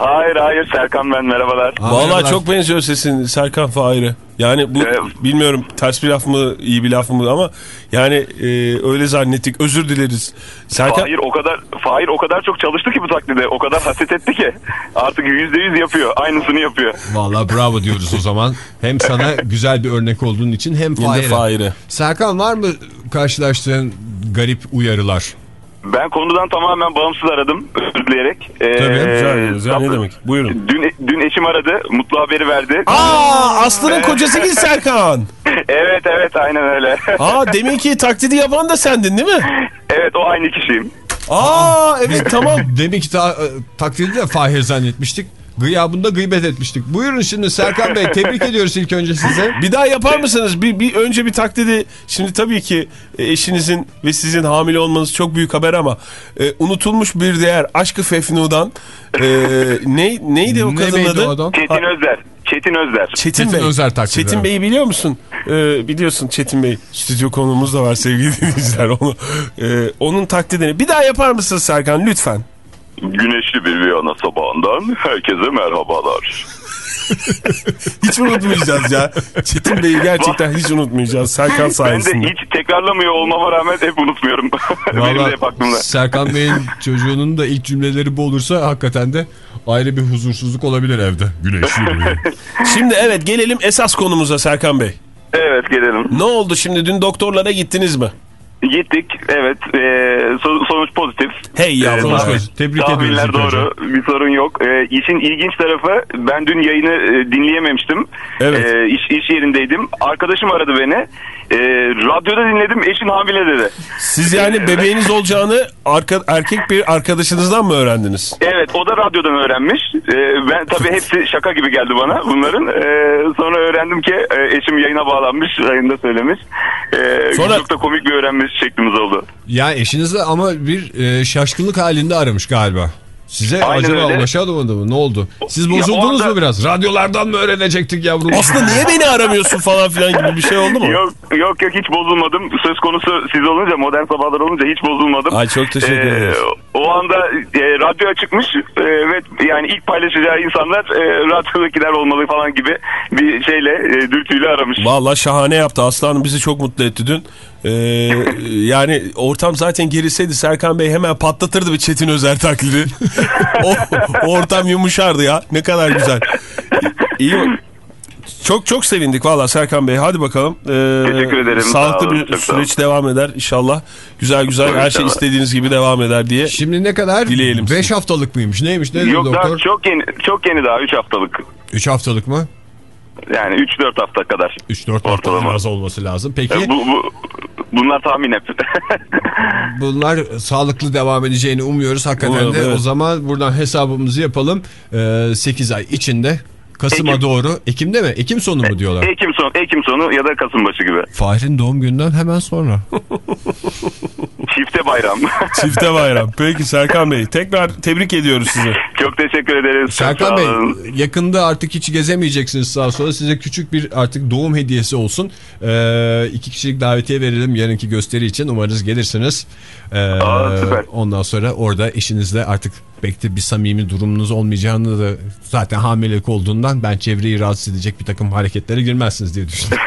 Hayır hayır Serkan ben merhabalar. Merhabalar. çok benziyor sesin Serkan Fahir'e. Yani bu Evet. bilmiyorum ters bir laf mı iyi bir laf mı ama yani e, öyle zannettik özür dileriz. Serkan Fahir o kadar Fahir o kadar çok çalıştı ki bu taklide. O kadar haset etti ki artık yüzde yüz yapıyor. Aynısını yapıyor. Vallahi bravo diyoruz o zaman. Hem sana güzel bir örnek olduğun için hem Fahir'e. Fahir'e. Serkan var mı karşılaştığın garip uyarılar? Ben konudan tamamen bağımsız aradım özür dileyerek. Ee, Tabii rica ya ne demek buyurun. Dün, dün eşim aradı. Mutlu haberi verdi. Aa Aslı'nın kocası değil Serkan. evet evet aynen öyle. Aa demek ki taklidi yapan da sendin değil mi? evet o aynı kişiyim. Aa evet tamam. Demek ki ta, e, taklidi de Fahir zannetmiştik. Gıyabında gıybet etmiştik. Buyurun şimdi Serkan Bey tebrik ediyoruz ilk önce size. Bir daha yapar mısınız? Bir, bir önce bir taklidi. Şimdi tabii ki e, eşinizin ve sizin hamile olmanız çok büyük haber ama e, unutulmuş bir değer Aşkı Fefnu'dan e, ne neydi o Ne miydi adı? Çetin Özder. Çetin Özder. Çetin, Çetin Bey. Özer taklidi. Çetin Bey'i biliyor musun? Ee, biliyorsun Çetin Bey. Stüdyo konuğumuz da var sevgili dinleyiciler. Onu, e, onun taklidini. Bir daha yapar mısın Serkan lütfen? Güneşli bir Viyana sabahından herkese merhabalar. Hiç unutmayacağız ya. Çetin Bey'i gerçekten hiç unutmayacağız. Serkan Ben de sayesinde. hiç tekrarlamıyor olmama rağmen hep unutmuyorum. Benim de hep aklımda. Serkan Bey'in çocuğunun da ilk cümleleri bu olursa hakikaten de ayrı bir huzursuzluk olabilir evde. Güneşli bir. Şimdi evet gelelim esas konumuza Serkan Bey. Evet gelelim. Ne oldu şimdi dün doktorlara gittiniz mi? Gittik evet e, so- sonuç pozitif. Hey yavrum. Pozitif. Tebrik ediyoruz Tahminler önce. doğru bir sorun yok. E, işin ilginç tarafı ben dün yayını e, dinleyememiştim. Evet. E, iş, iş yerindeydim. Arkadaşım aradı beni. E, radyoda dinledim eşin hamile dedi. Siz yani bebeğiniz olacağını arka, erkek bir arkadaşınızdan mı öğrendiniz? Evet o da radyodan öğrenmiş. E, ben tabii hepsi şaka gibi geldi bana bunların. E, sonra öğrendim ki e, eşim yayına bağlanmış. Yayında söylemiş. E, Sonra- Çok da komik bir öğrenmesi şeklimiz oldu. Ya eşiniz de ama bir e, şaşkınlık halinde aramış galiba. Size Aynen acaba öyle. ulaşamadı mı? Ne oldu? Siz bozuldunuz anda- mu biraz? Radyolardan mı öğrenecektik yavrum? Aslında niye beni aramıyorsun falan filan gibi bir şey oldu mu? Yok yok yok hiç bozulmadım. Söz konusu siz olunca modern sabahlar olunca hiç bozulmadım. Ay, çok teşekkür Ee, ederiz. O anda e, radyo açıkmış e, ve yani ilk paylaşacağı insanlar e, radyodakiler olmalı falan gibi bir şeyle e, dürtüyle aramış. Vallahi şahane yaptı. Aslanım bizi çok mutlu etti dün. Ee, yani ortam zaten gerilseydi Serkan Bey hemen patlatırdı bir Çetin Özer taklidi. o, o ortam yumuşardı ya. Ne kadar güzel. İyi çok çok sevindik valla Serkan Bey. Hadi bakalım. Ee, Teşekkür ederim. Sağlıklı Sağ olun, bir çok sağ süreç devam eder inşallah. Güzel güzel Tabii, her şey inşallah. istediğiniz gibi devam eder diye. Şimdi ne kadar? Dileyelim 5 haftalık mıymış? Neymiş? Ne Yok doktor? daha çok yeni çok yeni daha 3 haftalık. 3 haftalık mı? Yani 3-4 hafta kadar. 3-4 haftadan Ortalama. az olması lazım. Peki E, Bu, bu, bunlar tahmin hep. bunlar sağlıklı devam edeceğini umuyoruz. Hakikaten Umarım, de evet. o zaman buradan hesabımızı yapalım. Ee, 8 ay içinde Kasım'a Ekim. doğru. Ekim'de mi? Ekim sonu mu diyorlar? Ekim sonu, Ekim sonu ya da Kasım başı gibi. Fahir'in doğum gününden hemen sonra. Çifte bayram. Çifte bayram. Peki Serkan Bey tekrar tebrik ediyoruz sizi. Çok teşekkür ederiz. Serkan sağ Bey yakında artık hiç gezemeyeceksiniz sağa sola. Size küçük bir artık doğum hediyesi olsun. Ee, iki kişilik davetiye verelim yarınki gösteri için. Umarız gelirsiniz. Ee, Aa, süper. ondan sonra orada eşinizle artık de bir samimi durumunuz olmayacağını da zaten hamilelik olduğundan ben çevreyi rahatsız edecek bir takım hareketlere girmezsiniz diye düşünüyorum.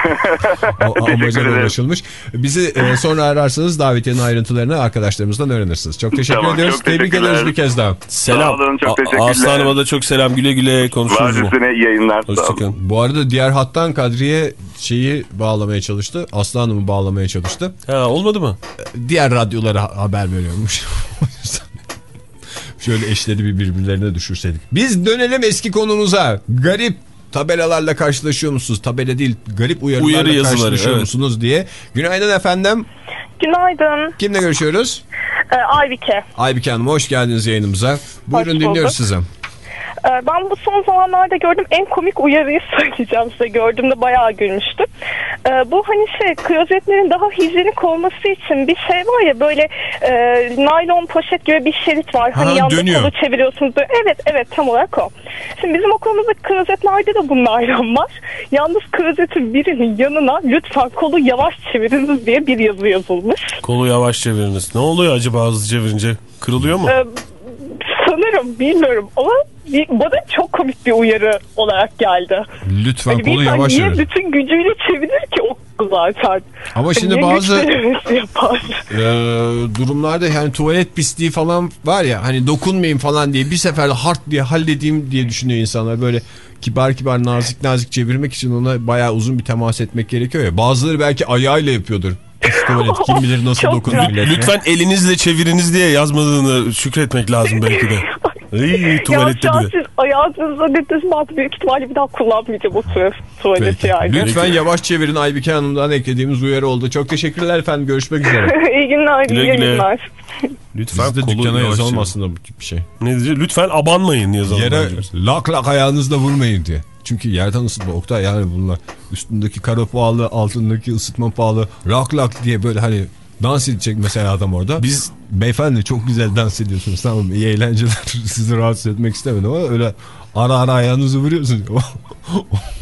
ederim. ulaşılmış. Bizi e, sonra ararsanız davetiyenin ayrıntılarını isimlerini arkadaşlarımızdan öğrenirsiniz. Çok teşekkür Tamam, ediyoruz. çok Tebrik ediyoruz bir kez daha. Selam. Sağ olun, çok A- teşekkürler. Aslı Hanım'a da çok selam. Güle güle Var konuşuruz mu? üstüne iyi yayınlar. Sağ olun. Hoşçakalın. Bu arada diğer hattan Kadriye şeyi bağlamaya çalıştı. Aslı Hanım'ı bağlamaya çalıştı. Ha, olmadı mı? Diğer radyolara ha- haber veriyormuş. Şöyle eşleri bir birbirlerine düşürseydik. Biz dönelim eski konumuza. Garip tabelalarla karşılaşıyor musunuz? Tabela değil garip uyarılarla Uyarı yazıları, karşılaşıyor evet. musunuz diye. Günaydın efendim. Günaydın. Kimle görüşüyoruz? Ee, Aybike. Aybike Hanım hoş geldiniz yayınımıza. Buyurun Hoş dinliyoruz sizi. Ee, ben bu son zamanlarda gördüğüm en komik uyarıyı söyleyeceğim size. Gördüğümde bayağı gülmüştüm. Ee, bu hani şey klozetlerin daha hijyenik olması için bir şey var ya böyle e, naylon poşet gibi bir şerit var. Hani Ha, yanda dönüyor. kolu çeviriyorsunuz. Böyle. Evet evet tam olarak o. Şimdi bizim okulumuzda klozetlerde de bu naylon var. Yalnız klozetin birinin yanına lütfen kolu yavaş çeviriniz diye bir yazı yazılmış. Kolu yavaş çeviriniz. Ne oluyor acaba hızlı çevirince? Kırılıyor mu? Ee, sanırım bilmiyorum ama bana çok komik bir uyarı olarak geldi. Lütfen Hani insan yavaş niye bütün gücüyle çevirir ki o zaten? Ama şimdi Niye bazı e, durumlarda yani tuvalet pisliği falan var ya hani dokunmayın falan diye bir seferde hard diye halledeyim diye düşünüyor insanlar. Böyle kibar kibar nazik nazik çevirmek için ona bayağı uzun bir temas etmek gerekiyor ya. Bazıları belki ayağıyla yapıyordur. Tuvalet kim bilir nasıl milletine. Lütfen elinizle çeviriniz diye yazmadığını şükretmek lazım belki de. İyi ya tuvalette şu an bir de. siz ayağınızda depresyon altı büyük ihtimalle bir daha kullanmayacağım o tuvalet, tuvaleti Peki. yani. Lütfen yavaş çevirin Aybike Hanım'dan eklediğimiz uyarı oldu. Çok teşekkürler efendim. Görüşmek üzere. iyi günler, Güle iyi güle. günler. Lütfen Sizde kolu dükkana yavaş yazalım aslında bu tip bir şey. Ne diyeceğiz? Lütfen abanmayın yazalım. Yere bence. lak lak ayağınızla vurmayın diye. Çünkü yerden ısıtma Oktay yani bunlar üstündeki kara pahalı altındaki ısıtma pahalı lak lak diye böyle hani dans edecek mesela adam orada. Biz beyefendi çok güzel dans ediyorsunuz tamam mı? iyi eğlenceler sizi rahatsız etmek istemedim ama öyle ara ara ayağınızı vuruyorsunuz.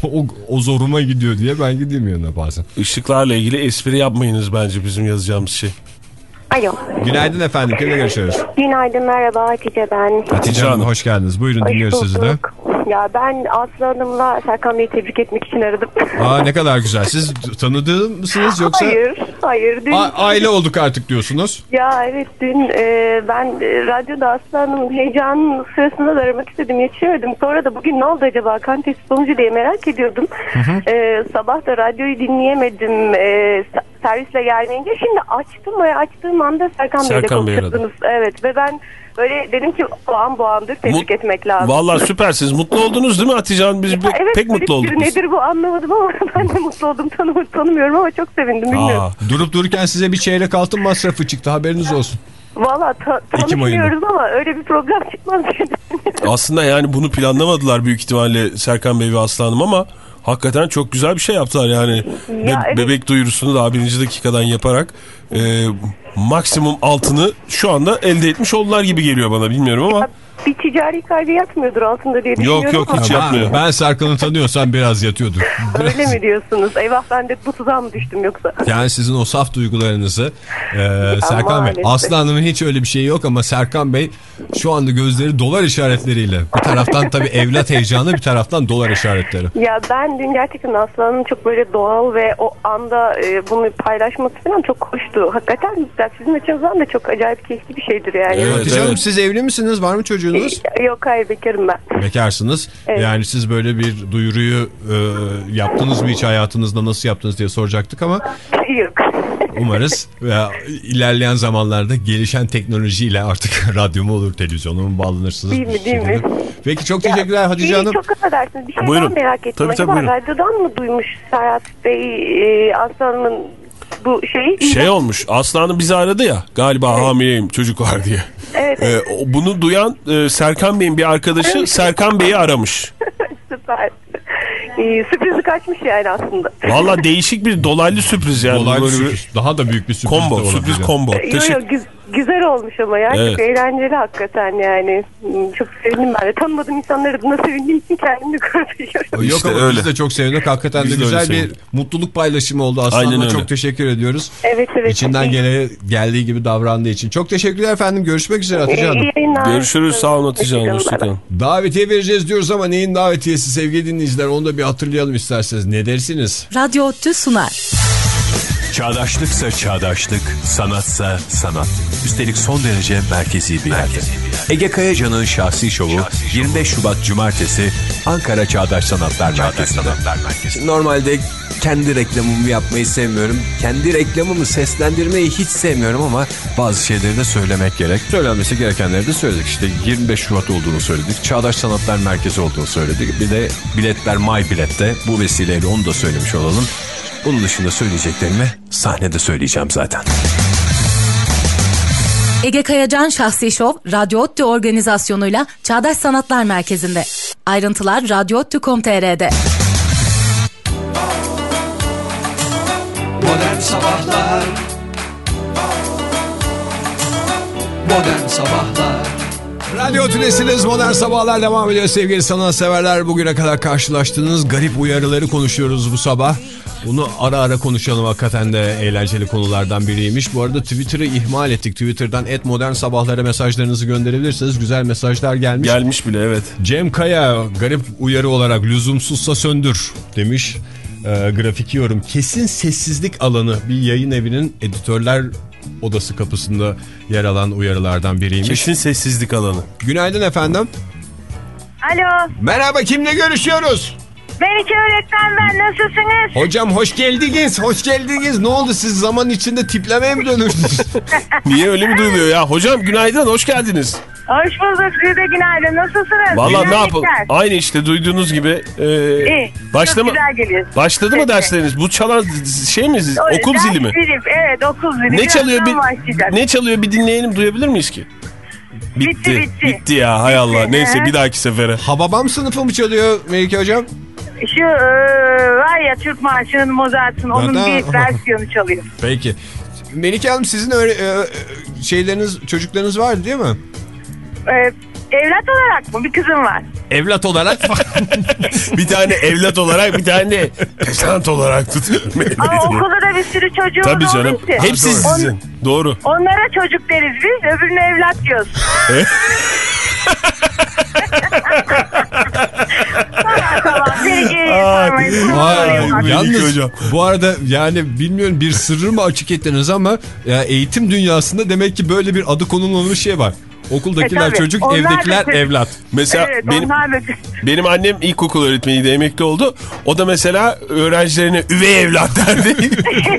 o, o zoruma gidiyor diye ben gideyim yanına bazen. Işıklarla ilgili espri yapmayınız bence bizim yazacağımız şey. Alo. Günaydın efendim kimle görüşüyoruz? Günaydın merhaba Hatice ben. Hatice Hanım hoş geldiniz. Buyurun Hoş dinliyoruz sizi de. Ya ben Aslı Hanım'la Serkan Bey'i tebrik etmek için aradım. Aa ne kadar güzel. Siz tanıdığı mısınız yoksa hayır, hayır. Dün, A- aile olduk artık diyorsunuz? ya evet dün e, ben e, radyoda Aslı Hanım'ın heyecanının sırasında da aramak istedim yetişemedim. Sonra da bugün ne oldu acaba kan testi sonucu diye merak ediyordum. E, sabah da radyoyu dinleyemedim. E, se- servisle gelmeyince şimdi açtım ve açtığım anda Serkan, Bey'le Serkan Bey aradı. konuşuyordunuz. Evet ve ben böyle dedim ki bu an bu andır tebrik Mut- etmek lazım. Vallahi süpersiniz. Mutlu oldunuz değil mi Hatice Hanım? Biz pek, Evet, pek mutlu olduk. Nedir bu anlamadım ama ben de mutlu oldum. Tanı tanımıyorum ama çok sevindim bilmiyorum. Aa, Durup dururken size bir çeyrek altın masrafı çıktı haberiniz olsun. Valla ta- tanışmıyoruz ama öyle bir program çıkmaz aslında yani bunu planlamadılar büyük ihtimalle Serkan Bey ve Aslı Hanım ama hakikaten çok güzel bir şey yaptılar yani. Be- Ya evet. Bebek duyurusunu daha birinci dakikadan yaparak e, maksimum altını şu anda elde etmiş oldular gibi geliyor bana bilmiyorum ama. Bir ticari kaybı yatmıyordur altında diye düşünüyorum yok, ama hiç Ben, yapmıyor. ben Serkan'ı tanıyorsam biraz yatıyordur. öyle mi diyorsunuz? Eyvah ben de bu tuzağa mı düştüm yoksa? Yani sizin o saf duygularınızı e, Serkan Bey. maalesef. Aslı Hanım'ın hiç öyle bir şeyi yok ama Serkan Bey şu anda gözleri dolar işaretleriyle. Bir taraftan tabii evlat heyecanı bir taraftan dolar işaretleri. Ya ben dün gerçekten Aslan'ın çok böyle doğal ve o anda e, bunu paylaşması falan çok hoştu. Hakikaten güzel. Sizin açınızdan da çok acayip keyifli bir şeydir yani. Evet, Hanım evet. siz evli misiniz? Var mı çocuğunuz? Yok hayır bekarım ben. Bekarsınız. Evet. Yani siz böyle bir duyuruyu e, yaptınız mı hiç hayatınızda nasıl yaptınız diye soracaktık ama Yok. umarız veya ilerleyen zamanlarda gelişen teknolojiyle artık radyo mu olur televizyona mı bağlanırsınız? Değil mi, değil mi? Peki çok teşekkürler Hatice Şey, Hanım. Çok affedersiniz. Bir şey Buyurun. merak ettim. Tabii, tabii, Acaba buyurun. radyodan mı duymuş Serhat Bey e, Aslan'ın bu şeyi? Şey olmuş Aslı Hanım bizi aradı ya galiba hamileyim çocuk var diye. Evet, E, o- bunu duyan e, Serkan Bey'in bir arkadaşı Serkan Bey'i aramış. süper. E, sürprizi kaçmış yani aslında. Valla değişik bir dolaylı sürpriz yani. Dolaylı Böyle bir sürpriz. Daha da büyük bir sürpriz de Combo, olabilir. sürpriz combo. Yo, yo, güzel olmuş ama ya. Evet. Çok eğlenceli hakikaten yani. Çok sevindim ben de. Tanımadığım insanlar adına sevindiğim için kendimi kurtarıyorum. Yok İşte ama öyle. biz de çok sevindik. Hakikaten Biz de güzel bir mutluluk paylaşımı oldu öyle. Çok teşekkür ediyoruz. Evet evet. İçinden gele, geldiği gibi davrandığı için. Çok teşekkürler efendim. Görüşmek üzere Hatice Hanım. İyi yayınlar. Görüşürüz sağ olun Hatice Hanım. Hoşçakalın. Hoşçakalın. Davetiye vereceğiz diyoruz ama neyin davetiyesi sevgili dinleyiciler onu da bir hatırlayalım isterseniz. Ne dersiniz? Radyo Ottu sunar. Çağdaşlıksa çağdaşlık, sanatsa sanat. Üstelik son derece merkezi bir yerde. Ege Kayacan'ın şahsi şovu 25 Şubat Cumartesi Ankara Çağdaş Sanatlar Merkezi'nde. Normalde kendi reklamımı yapmayı sevmiyorum. Kendi reklamımı seslendirmeyi hiç sevmiyorum ama bazı şeyleri de söylemek gerek. Söylenmesi gerekenleri de söyledik. İşte 25 Şubat olduğunu söyledik. Çağdaş Sanatlar Merkezi olduğunu söyledik. Bir de biletler My Bilet'te. Bu vesileyle onu da söylemiş olalım. Bunun dışında söyleyeceklerimi sahnede söyleyeceğim zaten. Ege Kayacan Şahsi Şov, Radyo Ottu organizasyonuyla Çağdaş Sanatlar Merkezi'nde. Ayrıntılar radyoottu.com.tr'de. Modern Sabahlar Modern Sabahlar Radyo Tülesi'niz Modern Sabahlar devam ediyor sevgili sanatseverler. Bugüne kadar karşılaştığınız garip uyarıları konuşuyoruz bu sabah. Bunu ara ara konuşalım hakikaten de eğlenceli konulardan biriymiş. Bu arada Twitter'ı ihmal ettik. Twitter'dan et modern sabahlara mesajlarınızı gönderebilirsiniz. Güzel mesajlar gelmiş. Gelmiş bile evet. Cem Kaya garip uyarı olarak lüzumsuzsa söndür demiş. Ee, grafik yorum. Kesin sessizlik alanı bir yayın evinin editörler odası kapısında yer alan uyarılardan biriymiş. Kesin sessizlik alanı. Günaydın efendim. Alo, Merhaba kimle görüşüyoruz? Melike öğretmen ben nasılsınız? Hocam hoş geldiniz, hoş geldiniz. Ne oldu siz zaman içinde tiplemeye mi dönüştünüz? Niye öyle mi duyuluyor ya? Hocam günaydın, hoş geldiniz. Hoş bulduk, siz de günaydın. Nasılsınız? Valla ne yapalım? Aynı işte duyduğunuz gibi. E, İyi, başlama, çok güzel geliyor. başladı mı dersleriniz? Bu çalan şey mi? O- Okul zili mi? Zili, evet okul zili. Ne çalıyor? Bir, ne çalıyor bir dinleyelim duyabilir miyiz ki? Bitti, bitti. Bitti ya hay Allah. Neyse bir dahaki sefere. Hababam sınıfı mı çalıyor Melike hocam? Şu e, var ya Türk Marşı'nın Mozart'ın onun Neden? bir versiyonu çalıyor. Peki. Melike Hanım sizin öyle, e, e, şeyleriniz, çocuklarınız vardı değil mi? E, evlat olarak mı? Bir kızım var. Evlat olarak bir tane evlat olarak bir tane peşant olarak tutuyorum. Ama okulda da bir sürü çocuğum Tabii canım. için. Hepsi On- sizin. Doğru. onlara çocuk deriz biz, öbürüne evlat diyoruz. Ay, yalnız hocam. bu arada yani bilmiyorum bir sırrı mı açık ettiniz ama ya eğitim dünyasında demek ki böyle bir adı konulmamış şey var. Okuldakiler E, tabii. çocuk, Onlar da evdekiler çocuk. evlat. Mesela Evet benim onlar da... benim annem ilkokul öğretmeniydi emekli oldu. O da mesela öğrencilerine üvey evlat derdi.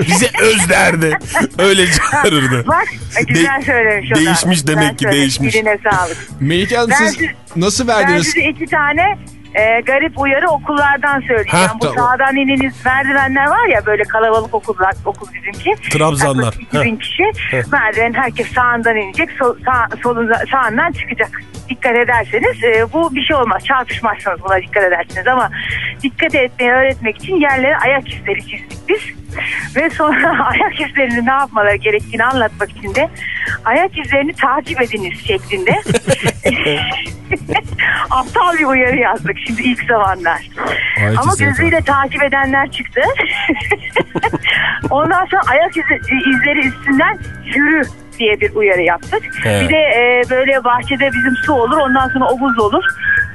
Bize öz derdi. Öyle çağırırdı. Bak güzel De- söylemiş o da. değişmiş demek ki, söylemiş. değişmiş. Diline sağlık. Melike Hanım Ben siz nasıl Ben verdiniz? size iki tane e, garip uyarı okullardan söyleyeceğim. Ha, Bu tamam. sağdan ininiz merdivenler var ya böyle kalabalık okullar, okul bizimki. Trabzanlar. Yaklaşık 2000 kişi. Merdiven herkes sağından inecek, sol, sağ, solunda, sağından çıkacak. Dikkat ederseniz e, bu bir şey olmaz. Çarpışmazsınız buna dikkat edersiniz ama dikkat etmeyi öğretmek için yerlere ayak izleri çizdik biz. Ve sonra ayak izlerini ne yapmaları gerektiğini anlatmak için de ayak izlerini takip ediniz şeklinde aptal bir uyarı yazdık şimdi ilk zamanlar. Ayak Ama gözüyle takip edenler çıktı. Ondan sonra ayak izi- izleri üstünden yürü diye bir uyarı yaptık. Evet. Bir de e, böyle bahçede bizim su olur ondan sonra obuz olur.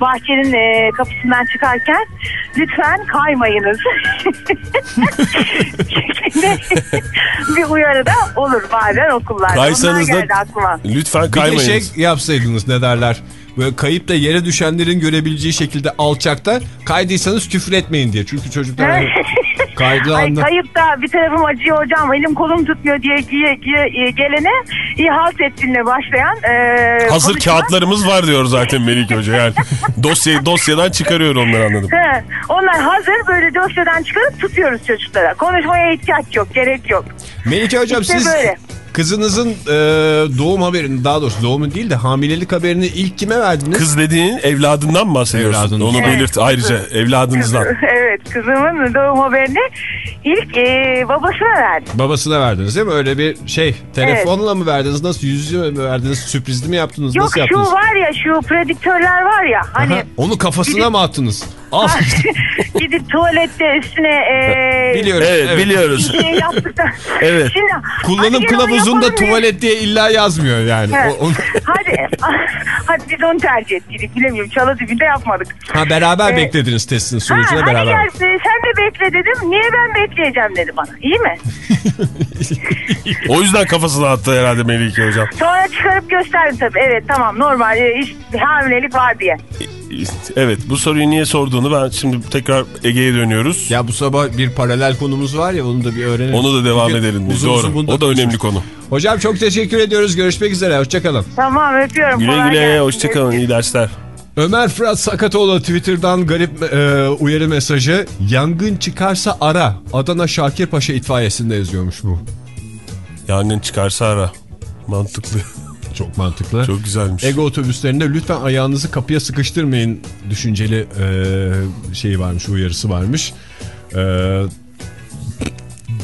Bahçenin e, kapısından çıkarken lütfen kaymayınız. şeklinde bir uyarı da olur bazen okullarda. Kaysanız da lütfen Bir de kaymayınız. şey yapsaydınız ne derler? Böyle kayıp da yere düşenlerin görebileceği şekilde alçakta kaydıysanız küfür etmeyin diye. Çünkü çocuklar kaydığı Ay anda... kayıp da bir tarafım acıyor hocam elim kolum tutmuyor diye giye, giye, e, gelene ihalt ettiğine başlayan e, Hazır konuşma. kağıtlarımız var diyor zaten Melike Hoca yani. Dosyayı dosyadan çıkarıyor onları anladım. He, onlar hazır böyle dosyadan çıkarıp tutuyoruz çocuklara. Konuşmaya ihtiyaç yok, gerek yok. Melike Hocam İşte siz böyle. kızınızın e, doğum haberini daha doğrusu doğumu değil de hamilelik haberini ilk kime verdiniz? Kız dediğin evladından mı bahsediyorsun? Evladından. Onu Evet. belirt ayrıca evladınızdan. evet kızımın doğum haberini ilk e, babasına verdim. Babasına verdiniz değil mi? Öyle bir şey telefonla mı verdiniz? Nasıl yüz yüze mi verdiniz? Sürprizli mi yaptınız? Yok Nasıl şu yaptınız? var ya şu prediktörler var ya hani Aha, Onu kafasına mı attınız? Al. gidip tuvalette üstüne e, Biliyoruz. Evet, evet. biliyoruz. şey yaptık da. Evet. Şimdi, Kullanım kılavuzunda tuvalet diye illa yazmıyor yani. He. O- onu- Hadi hadi biz onu tercih ettik. Bilemiyorum çalı dibinde yapmadık. Ha beraber Ee, beklediniz testin Ha, sonucuna hani beraber. gel, sen de bekle dedim. Niye ben bekleyeceğim dedi bana. İyi mi? O yüzden kafasına attı herhalde Melike hocam. Sonra çıkarıp gösterdim tabii. Evet tamam normal e, iş, hamilelik var diye. Evet bu soruyu niye sorduğunu ben şimdi tekrar Ege'ye dönüyoruz. Ya bu sabah bir paralel konumuz var ya onu da bir öğrenelim. Onu da devam Bugün edelim. uzun uzun Doğru. bunu O da önemli konu. Hocam çok teşekkür ediyoruz. Görüşmek üzere. Hoşçakalın. Tamam öpüyorum. Güle güle hoşçakalın iyi dersler. Ömer Fırat Sakatoğlu Twitter'dan garip e, uyarı mesajı. Yangın çıkarsa ara. Adana Şakirpaşa itfaiyesinde yazıyormuş bu. Yangın çıkarsa ara. Mantıklı. Çok mantıklı. Çok güzelmiş. Ego otobüslerinde lütfen ayağınızı kapıya sıkıştırmayın düşünceli e, şeyi varmış, uyarısı varmış. E,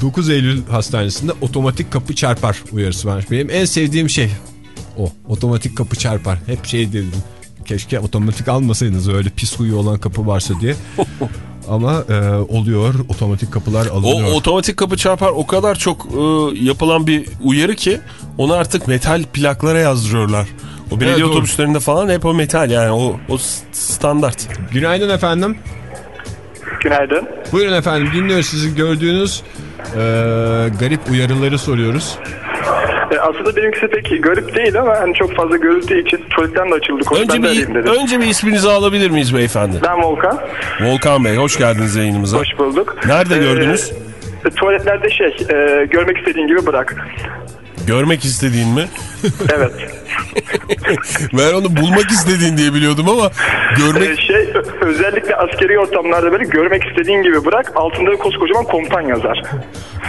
9 Eylül Hastanesi'nde otomatik kapı çarpar uyarısı varmış. Benim en sevdiğim şey o. Otomatik kapı çarpar. Hep şey dedim. Keşke otomatik almasaydınız öyle pis huyu olan kapı varsa diye. Ama e, oluyor. Otomatik kapılar O alınıyor. otomatik kapı çarpar o kadar çok e, yapılan bir uyarı ki onu artık metal plaklara yazdırıyorlar. O belediye Evet, doğru. otobüslerinde falan hep o metal yani o, o standart. Günaydın efendim. Günaydın. Buyurun efendim dinliyoruz sizi gördüğünüz e, garip uyarıları soruyoruz. E, aslında benimkisi pek garip değil ama hani çok fazla görüldüğü için tuvaletten de açıldık. Hoş, Önce bir, dedim. önce bir isminizi alabilir miyiz beyefendi? Ben Volkan. Volkan Bey hoş geldiniz yayınımıza. Hoş bulduk. Nerede Ee, gördünüz? e, tuvaletlerde şey, e, görmek istediğin gibi bırak. Görmek istediğin mi? Evet. ben onu bulmak istediğin diye biliyordum ama görmek... E, şey, özellikle askeri ortamlarda böyle görmek istediğin gibi bırak. Altında da koskocaman komutan yazar.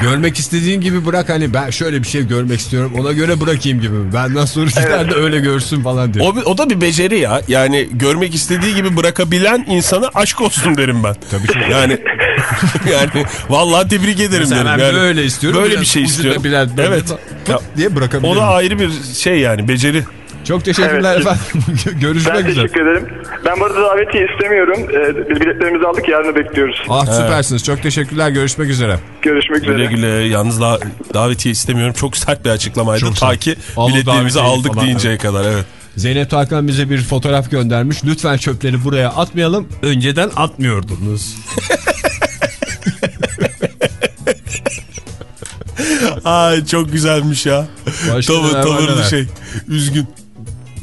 Görmek istediğin gibi bırak hani ben şöyle bir şey görmek istiyorum ona göre bırakayım gibi. Benden sonra gider de öyle görsün falan diye. O, o da bir beceri ya. Yani görmek istediği gibi bırakabilen insana aşk olsun derim ben. Tabii ki. Yani yani vallahi tebrik ederim Mesela derim. ben Yani böyle istiyorum, Böyle bir şey istiyorum. biraz evet. Ya, diye bırakabilirim. o da ayrı bir şey yani beceri. Çok teşekkürler Evet. efendim. Görüşmek Ben üzere. teşekkür ederim. Ben bu arada davetiye istemiyorum. E, biz biletlerimizi aldık yarını bekliyoruz. Ah süpersiniz. Çok teşekkürler. Görüşmek üzere. Görüşmek üzere. Güle güle yalnız da davetiye istemiyorum. Çok sert bir açıklamaydı. Çok Ta sert. ki Al o biletlerimizi aldık falan, deyinceye kadar evet. Zeynep Tarkan bize bir fotoğraf göndermiş. Lütfen çöpleri buraya atmayalım. Önceden atmıyordunuz. Ay çok güzelmiş ya. Tavır, tavırlı şey. Üzgün.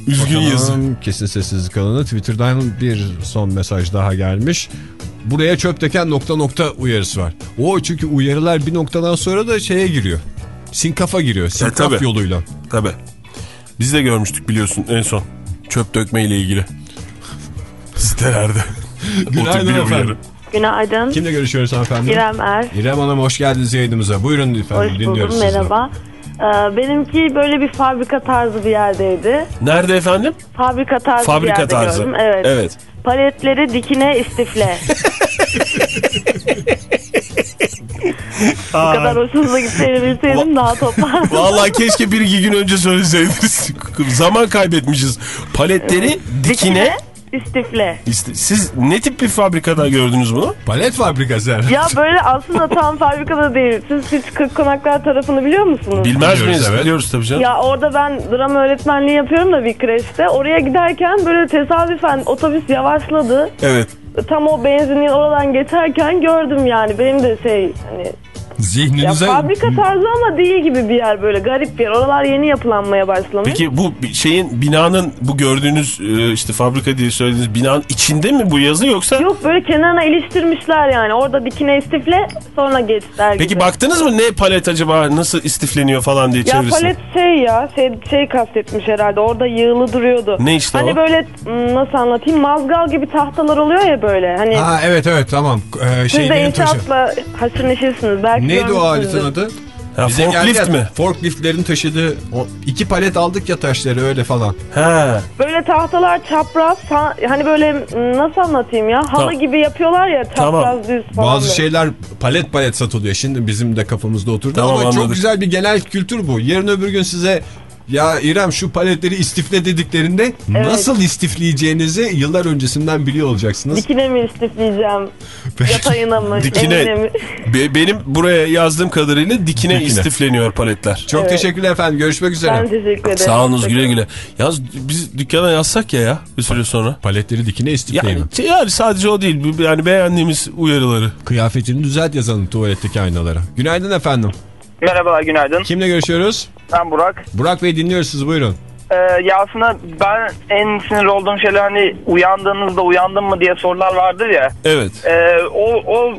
Üzgün Bakalım, yazı. Kesin sessizlik alanı. Twitter'dan bir son mesaj daha gelmiş. Buraya çöp döken nokta nokta uyarısı var. O çünkü uyarılar bir noktadan sonra da şeye giriyor. Sinkafa giriyor. Sinkaf tabii. yoluyla. Tabii. Biz de görmüştük biliyorsun en son. Çöp dökme ile ilgili. Sitelerde. Günaydın efendim. uyarı. Günaydın. Kimle görüşüyoruz hanımefendi? İrem Er. İrem Hanım hoş geldiniz yayınımıza. Buyurun efendim Hoş dinliyoruz buldum. sizi. Merhaba. Ee, benimki böyle bir fabrika tarzı bir yerdeydi. Nerede efendim? Fabrika tarzı bir Fabrika yerde tarzı. gördüm. Evet. Evet. Paletleri dikine istifle. Bu kadar hoşunuza gittiğini bilseydim daha toplar. Vallahi keşke bir iki gün önce söyleseydiniz. Zaman kaybetmişiz. Paletleri dikine... istifle. İşte siz ne tip bir fabrikada gördünüz bunu? Palet fabrikası. Ya böyle aslında tam fabrikada değil. Siz hiç Kırk Konaklar tarafını biliyor musunuz? Bilmez Biliyoruz, miyiz? evet. Biliyoruz tabii canım. Ya orada ben drama öğretmenliği yapıyorum da bir kreşte. Oraya giderken böyle tesadüfen otobüs yavaşladı. Evet. Tam o benzinliğin oradan geçerken gördüm yani. Benim de şey hani ya Zihninize... fabrika tarzı ama değil gibi bir yer böyle garip bir yer. Oralar yeni yapılanmaya başlamış. Peki bu şeyin binanın bu gördüğünüz e, işte fabrika diye söylediğiniz binanın içinde mi bu yazı yoksa? Yok böyle kenarına iliştirmişler yani. Orada dikine istifle sonra geçler Peki gibi. baktınız mı ne palet acaba nasıl istifleniyor falan diye Ya çevirisi? palet şey ya şey, şey kastetmiş herhalde orada yığılı duruyordu. Ne işte hani o? böyle nasıl anlatayım mazgal gibi tahtalar oluyor ya böyle hani Ha evet evet tamam. Ee, siz de inşaatla haşır neşirsiniz belki Neydi o aletin adı? Ha, Bize geldi forklift ya, mi? Forkliftlerin taşıdığı o iki palet aldık ya taşları öyle falan. Ha. Böyle tahtalar çapraz hani böyle m, nasıl anlatayım ya halı Tamam. gibi yapıyorlar ya çapraz Tamam. düz falan. Bazı böyle. şeyler palet palet satılıyor. Şimdi bizim de kafamızda oturdu Tamam, ama çok anladık. güzel bir genel kültür bu. Yarın öbür gün size Ya İrem şu paletleri istifle dediklerinde nasıl istifleyeceğinizi yıllar öncesinden biliyor olacaksınız. Dikine mi istifleyeceğim? Yatayına mı? Dikine. mi? Be- benim buraya yazdığım kadarıyla dikine, istifleniyor paletler. Çok Evet. teşekkürler efendim. Görüşmek üzere. Ben teşekkür ederim. Sağolunuz güle güle. Yalnız biz dükkana yazsak ya ya bir süre sonra. Paletleri dikine istifleyin. Yani, yani sadece o değil. Yani beğendiğimiz uyarıları. Kıyafetini düzelt yazalım tuvaletteki aynalara. Günaydın efendim. Merhabalar günaydın. Kimle görüşüyoruz? Ben Burak. Burak Bey dinliyoruz sizi buyurun. Ee, ya aslında ben en sinir olduğum şeyler hani uyandığınızda uyandın mı diye sorular vardır ya. Evet. Ee, o, o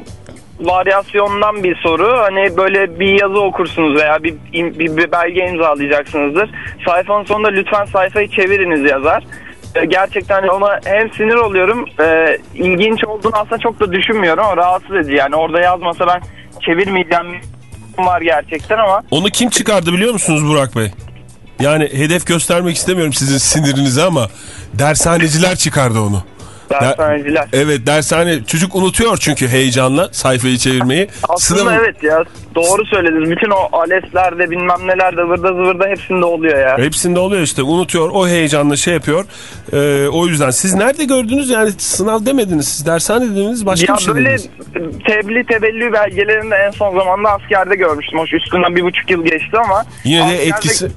varyasyondan bir soru. Hani böyle bir yazı okursunuz veya bir, bir, bir belge imzalayacaksınızdır. Sayfanın sonunda lütfen sayfayı çeviriniz yazar. Ee, gerçekten ona hem sinir oluyorum e, ilginç olduğunu aslında çok da düşünmüyorum ama rahatsız edici. Yani orada yazmasa ben çevirmeyeceğim var gerçekten ama Onu kim çıkardı biliyor musunuz Burak Bey? Yani hedef göstermek istemiyorum sizin sinirinizi ama dershaneciler çıkardı onu. Dershaneciler. Evet dershane çocuk unutuyor çünkü heyecanla sayfayı çevirmeyi. Aslında Sınavın- evet ya doğru söylediniz. Bütün o ALES'lerde bilmem nelerde vırda zıvırda hepsinde oluyor ya. Hepsinde oluyor işte unutuyor o heyecanla şey yapıyor. Ee, o yüzden siz nerede gördünüz yani sınav demediniz siz dershane dediniz başka ya bir şey böyle dediniz. tebliğ tebellü belgelerinde en son zamanda askerde görmüştüm. Hoş üstünden bir buçuk yıl geçti ama. Yine de askerde- etkisi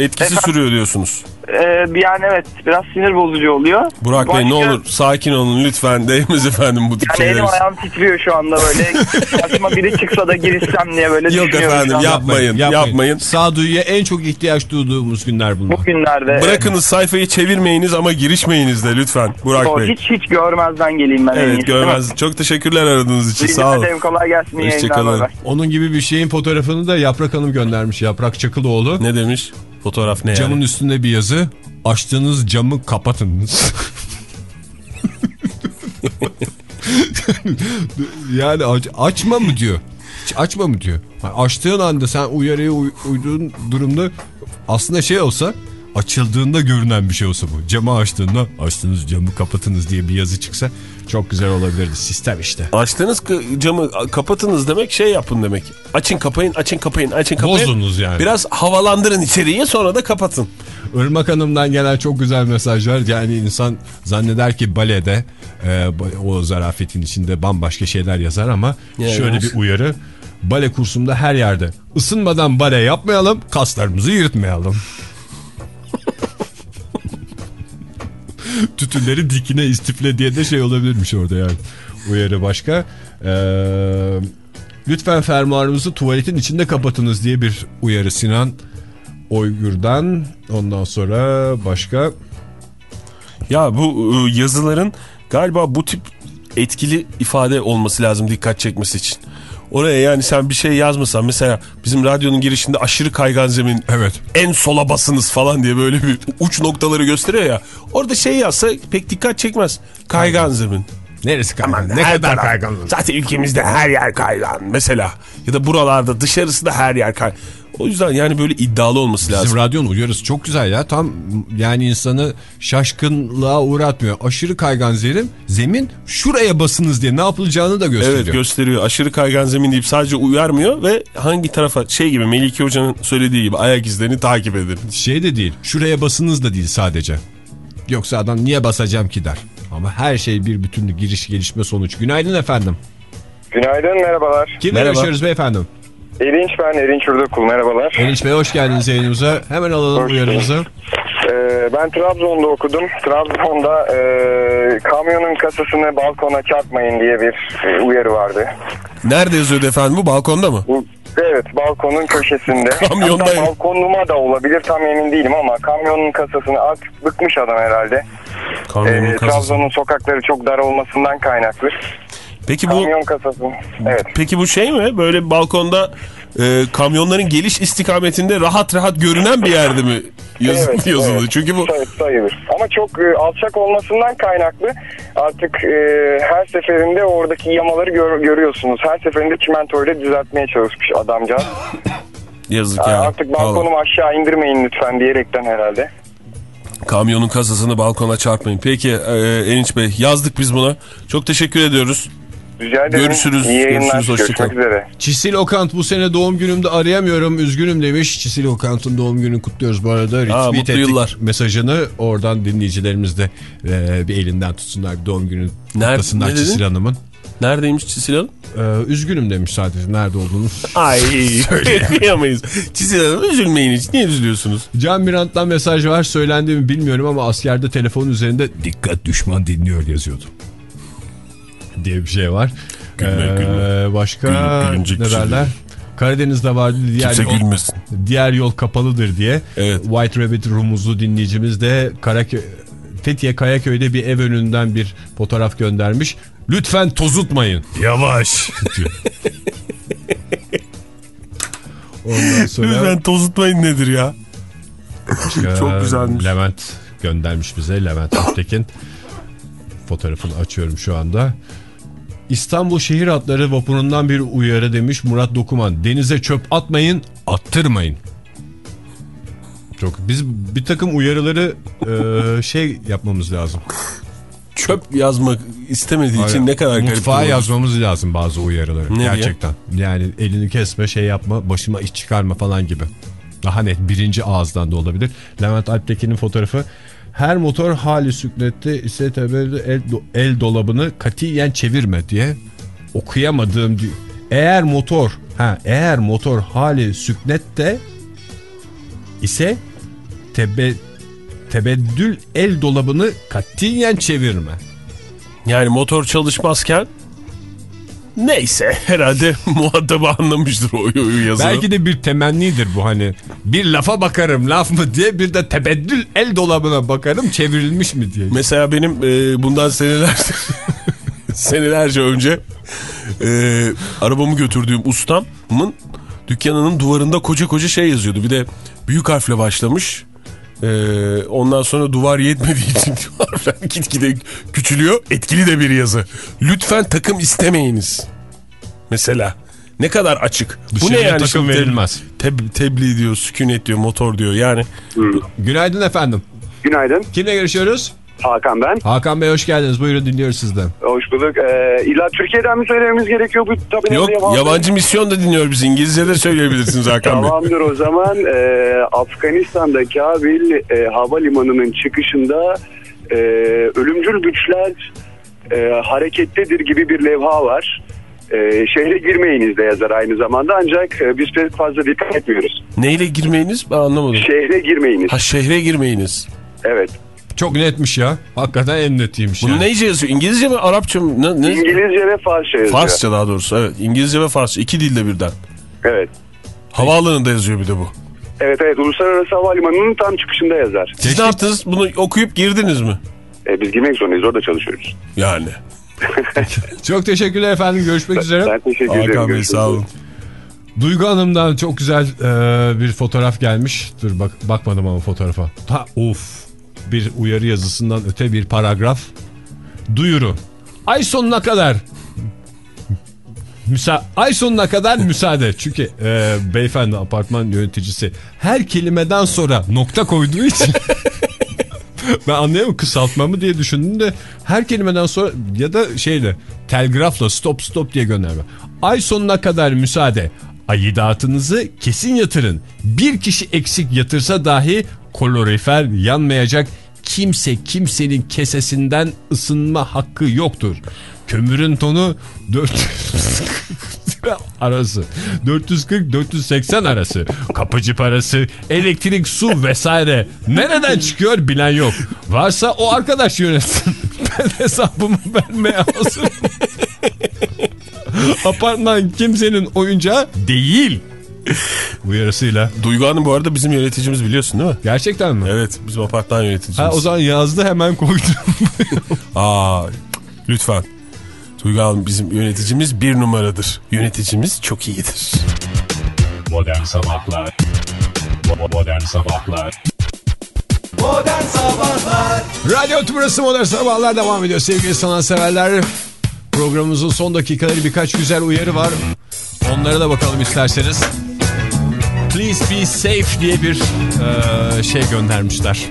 etkisi Efendim? sürüyor diyorsunuz. Ee, yani evet biraz sinir bozucu oluyor. Burak Bey ne Başka- olur sakin olun lütfen değmez efendim bu tip Yani şeyler. elim ayağım titriyor şu anda böyle. Karşıma biri çıksa da girişsem diye böyle Yok düşünüyorum efendim anda. yapmayın yapmayın. Sağduyuya en çok ihtiyaç duyduğumuz günler bunlar. Bugünlerde. Bırakınız sayfayı çevirmeyiniz ama girişmeyiniz de lütfen Burak Doğru, Bey. Hiç hiç görmezden geleyim ben en Evet görmez. Çok teşekkürler aradığınız için Rica sağ olun. kolay gelsin. Hoşçakalın. Onun gibi bir şeyin fotoğrafını da Yaprak Hanım göndermiş. Yaprak Çakıloğlu. Ne demiş? Fotoğraf ne Camın yani? üstünde bir yazı. Açtığınız camı kapatınız. yani aç- açma mı diyor. Hiç açma mı diyor. Yani açtığın anda sen uyarıya uy- uyduğun durumda aslında şey olsa açıldığında görünen bir şey olsa bu. Camı açtığında açtığınız camı kapatınız diye bir yazı çıksa çok güzel olabilirdi. Sistem işte. Açtığınız kı- camı kapatınız demek şey yapın demek. Açın kapayın açın kapayın açın kapayın. Bozunuz yani. Biraz havalandırın içeriği sonra da kapatın. Irmak Hanım'dan gelen çok güzel mesajlar. Yani insan zanneder ki balede e, o zarafetin içinde bambaşka şeyler yazar ama Yani şöyle bir uyarı. Bale kursumda her yerde ısınmadan bale yapmayalım, kaslarımızı yırtmayalım. Tütünleri dikine istifle diye de şey olabilirmiş orada yani. Uyarı başka. Ee, lütfen fermuarımızı tuvaletin içinde kapatınız diye bir uyarı Sinan Oygur'dan. Ondan sonra başka Ya bu ıı, yazıların galiba bu tip etkili ifade olması lazım dikkat çekmesi için. Oraya yani sen bir şey yazmasan mesela bizim radyonun girişinde aşırı kaygan zemin evet. en sola basınız falan diye böyle bir uç noktaları gösteriyor ya. Orada şey yazsa pek dikkat çekmez. Kaygan zemin. Neresi kaygan? Aman, Ne kadar kaygan? Zaten ülkemizde her yer kaygan mesela. Ya da buralarda dışarısı da her yer kaygan. O yüzden yani böyle iddialı olması lazım. Bizim radyonun uyarısı çok güzel ya. Tam yani insanı şaşkınlığa uğratmıyor. Aşırı kaygan zemin, zemin şuraya basınız diye ne yapılacağını da gösteriyor. Evet gösteriyor. Aşırı kaygan zemin deyip sadece uyarmıyor ve hangi tarafa şey gibi Melike Hoca'nın söylediği gibi ayak izlerini takip edin. Şey de değil. Şuraya basınız da değil sadece. Yoksa adam niye basacağım ki der. Ama her şey bir bütünlük giriş gelişme sonuç. Günaydın efendim. Günaydın merhabalar. Kimle görüşüyoruz beyefendi? Erinç ben Erinç Urdakul merhabalar. Erinç Bey hoş geldiniz yayınımıza. Hemen alalım Hoş uyarınızı. Ee, ben Trabzon'da okudum. Trabzon'da e, kamyonun kasasını balkona çarpmayın diye bir e, uyarı vardı. Nerede yazıyordu efendim bu balkonda mı? Bu, evet balkonun köşesinde. Kamyonda- Hatta balkonuma da olabilir tam emin değilim ama kamyonun kasasını artık bıkmış adam herhalde. Kamyonun Ee, kasası. Trabzon'un sokakları çok dar olmasından kaynaklı. Peki bu Kamyon kasası. Evet. Peki bu şey mi? Böyle balkonda e, kamyonların geliş istikametinde rahat rahat görünen bir yerde mi yaz, Evet, yazılı? evet. Çünkü bu Say- sayılır. Ama çok e, alçak olmasından kaynaklı artık e, her seferinde oradaki yamaları gör- görüyorsunuz. Her seferinde çimentoyla düzeltmeye çalışmış adamcağız. yazık ya. Artık Vallahi. balkonumu aşağı indirmeyin lütfen diyerekten herhalde. Kamyonun kasasını balkona çarpmayın. Peki e, Erinç Bey yazdık biz buna. Çok teşekkür ediyoruz. Rica ederim. Görüşürüz, İyi görüşürüz, hoşça Görüşmek kal. üzere. Çisil Okant bu sene doğum günümde arayamıyorum üzgünüm demiş. Çisil Okant'ın doğum gününü kutluyoruz bu arada. Retweet mutlu ettik yıllar. mesajını oradan dinleyicilerimiz de e, bir elinden tutsunlar doğum günü Nerede- kutlasınlar ne dedin? Çisil Hanım'ın. Neredeymiş Çisil Hanım? E, üzgünüm demiş sadece nerede olduğunu. Ay kıyamayız. Çisil Hanım üzülmeyin hiç. Niye üzülüyorsunuz? Can Mirant'tan mesaj var söylendi mi bilmiyorum ama askerde telefon üzerinde dikkat düşman dinliyor yazıyordu. Diye bir şey var. Gülme, Ee, gülme. Başka Gül- gülünecek bir ne derler? Karadeniz'de vardı diğer Kimse yol, gülmesin. diğer yol kapalıdır diye. White Rabbit rumuzlu dinleyicimiz de Karaköy, Fethiye Kayaköy'de bir ev önünden bir fotoğraf göndermiş. Lütfen tozutmayın. Yavaş. Ondan sonra Lütfen tozutmayın nedir ya? Başka Çok güzelmiş. Levent göndermiş bize. Levent Aktekin. Fotoğrafını açıyorum şu anda. İstanbul Şehir Hatları vapurundan bir uyarı demiş Murat Dokuman. Denize çöp atmayın, attırmayın. Çok biz bir takım uyarıları e, şey yapmamız lazım. Çöp yazmak istemediği için ne kadar garip. Mutfağa yazmamız lazım bazı uyarıları. Ne diye? Gerçekten. Yani elini kesme, şey yapma, başıma iş çıkarma falan gibi. Daha net birinci ağızdan da olabilir. Levent Alptekin'in fotoğrafı. Her motor hali sükunette ise tabii el, el dolabını katiyen çevirme diye okuyamadığım di- eğer motor ha eğer motor hali süknette ise tebe, tebeddül el dolabını katiyen çevirme. Yani motor çalışmazken neyse herhalde muhatabı anlamıştır o yazını. Belki de bir temennidir bu hani. Bir lafa bakarım laf mı diye bir de tebeddül el dolabına bakarım çevrilmiş mi diye. Mesela benim e, bundan seneler senelerce önce e, arabamı götürdüğüm ustamın dükkanının duvarında koca koca şey yazıyordu. Bir de büyük harfle başlamış. E, ondan sonra duvar yetmediği için harfler gitgide küçülüyor. Etkili de bir yazı. Lütfen takım istemeyiniz. Mesela. Ne kadar açık. Bu ne yani? takım şimdi? verilmez. Teb- tebliğ diyor, sükunet diyor, motor diyor. Yani Günaydın efendim. Günaydın. Kimle görüşüyoruz? Hakan ben. Hakan Bey hoş geldiniz. Buyurun dinliyoruz sizden. Hoş bulduk. Ee, illa Türkiye'den mi söylememiz gerekiyor bu tabii Yok yabancı misyon da dinliyor biz. İngilizce de söyleyebilirsiniz Hakan Bey. Tamamdır o zaman. Ee, Afganistan'da Kabil e, havalimanının çıkışında e, ölümcül güçler e, harekettedir gibi bir levha var. E, şehre girmeyiniz de yazar aynı zamanda ancak e, biz pek fazla dikkat etmiyoruz. Neyle girmeyiniz ben anlamadım. Şehre girmeyiniz. Ha şehre girmeyiniz. Evet. Çok netmiş ya. Hakikaten en netiymiş Bunu yani. neyce yazıyor? İngilizce mi Arapça mı? Ne, ne? İngilizce ve Farsça yazıyor. Farsça daha doğrusu evet. İngilizce ve Farsça. iki dilde birden. Evet. Havaalanında yazıyor bir de bu. Evet evet Uluslararası Havalimanı'nın tam çıkışında yazar. Siz ne yaptınız? Bunu okuyup girdiniz mi? E, biz girmek zorundayız orada çalışıyoruz. Yani. Çok teşekkürler efendim. Görüşmek üzere. Ben teşekkür ederim. Hakan Bey sağ olun. Duygu Hanım'dan çok güzel e, bir fotoğraf gelmiş. Dur bak bakmadım ama fotoğrafa. Ta of. Bir uyarı yazısından öte bir paragraf. Duyuru. Ay sonuna kadar Müsa ay sonuna kadar müsaade. Çünkü e, beyefendi apartman yöneticisi her kelimeden sonra nokta koyduğu için ben anlayamam kısaltma mı diye düşündüm de her kelimeden sonra ya da şeyle telgrafla stop stop diye gönderme. Ay sonuna kadar müsaade. Aidatınızı kesin yatırın. Bir kişi eksik yatırsa dahi kolorifer yanmayacak. Kimse kimsenin kesesinden ısınma hakkı yoktur. Kömürün tonu 400 arası. 440-480 arası. Kapıcı parası, elektrik, su vesaire. Nereden çıkıyor bilen yok. Varsa o arkadaş yönetsin. Ben hesabımı vermeye hazırım. Apartman kimsenin oyuncağı değil. Uyarısıyla. Duygu Hanım bu arada bizim yöneticimiz biliyorsun değil mi? Gerçekten mi? Evet bizim apartman yöneticimiz. Ha, o zaman yazdı hemen koydum. Aa, lütfen. Duygu Hanım bizim yöneticimiz bir numaradır. Yöneticimiz çok iyidir. Modern Sabahlar Modern Sabahlar Modern Sabahlar Radyo Tümrüt'ü Modern Sabahlar devam ediyor sevgili sanatseverler. Programımızın son dakikaları birkaç güzel uyarı var. Onlara da bakalım isterseniz. Please be safe diye bir e, şey göndermişler.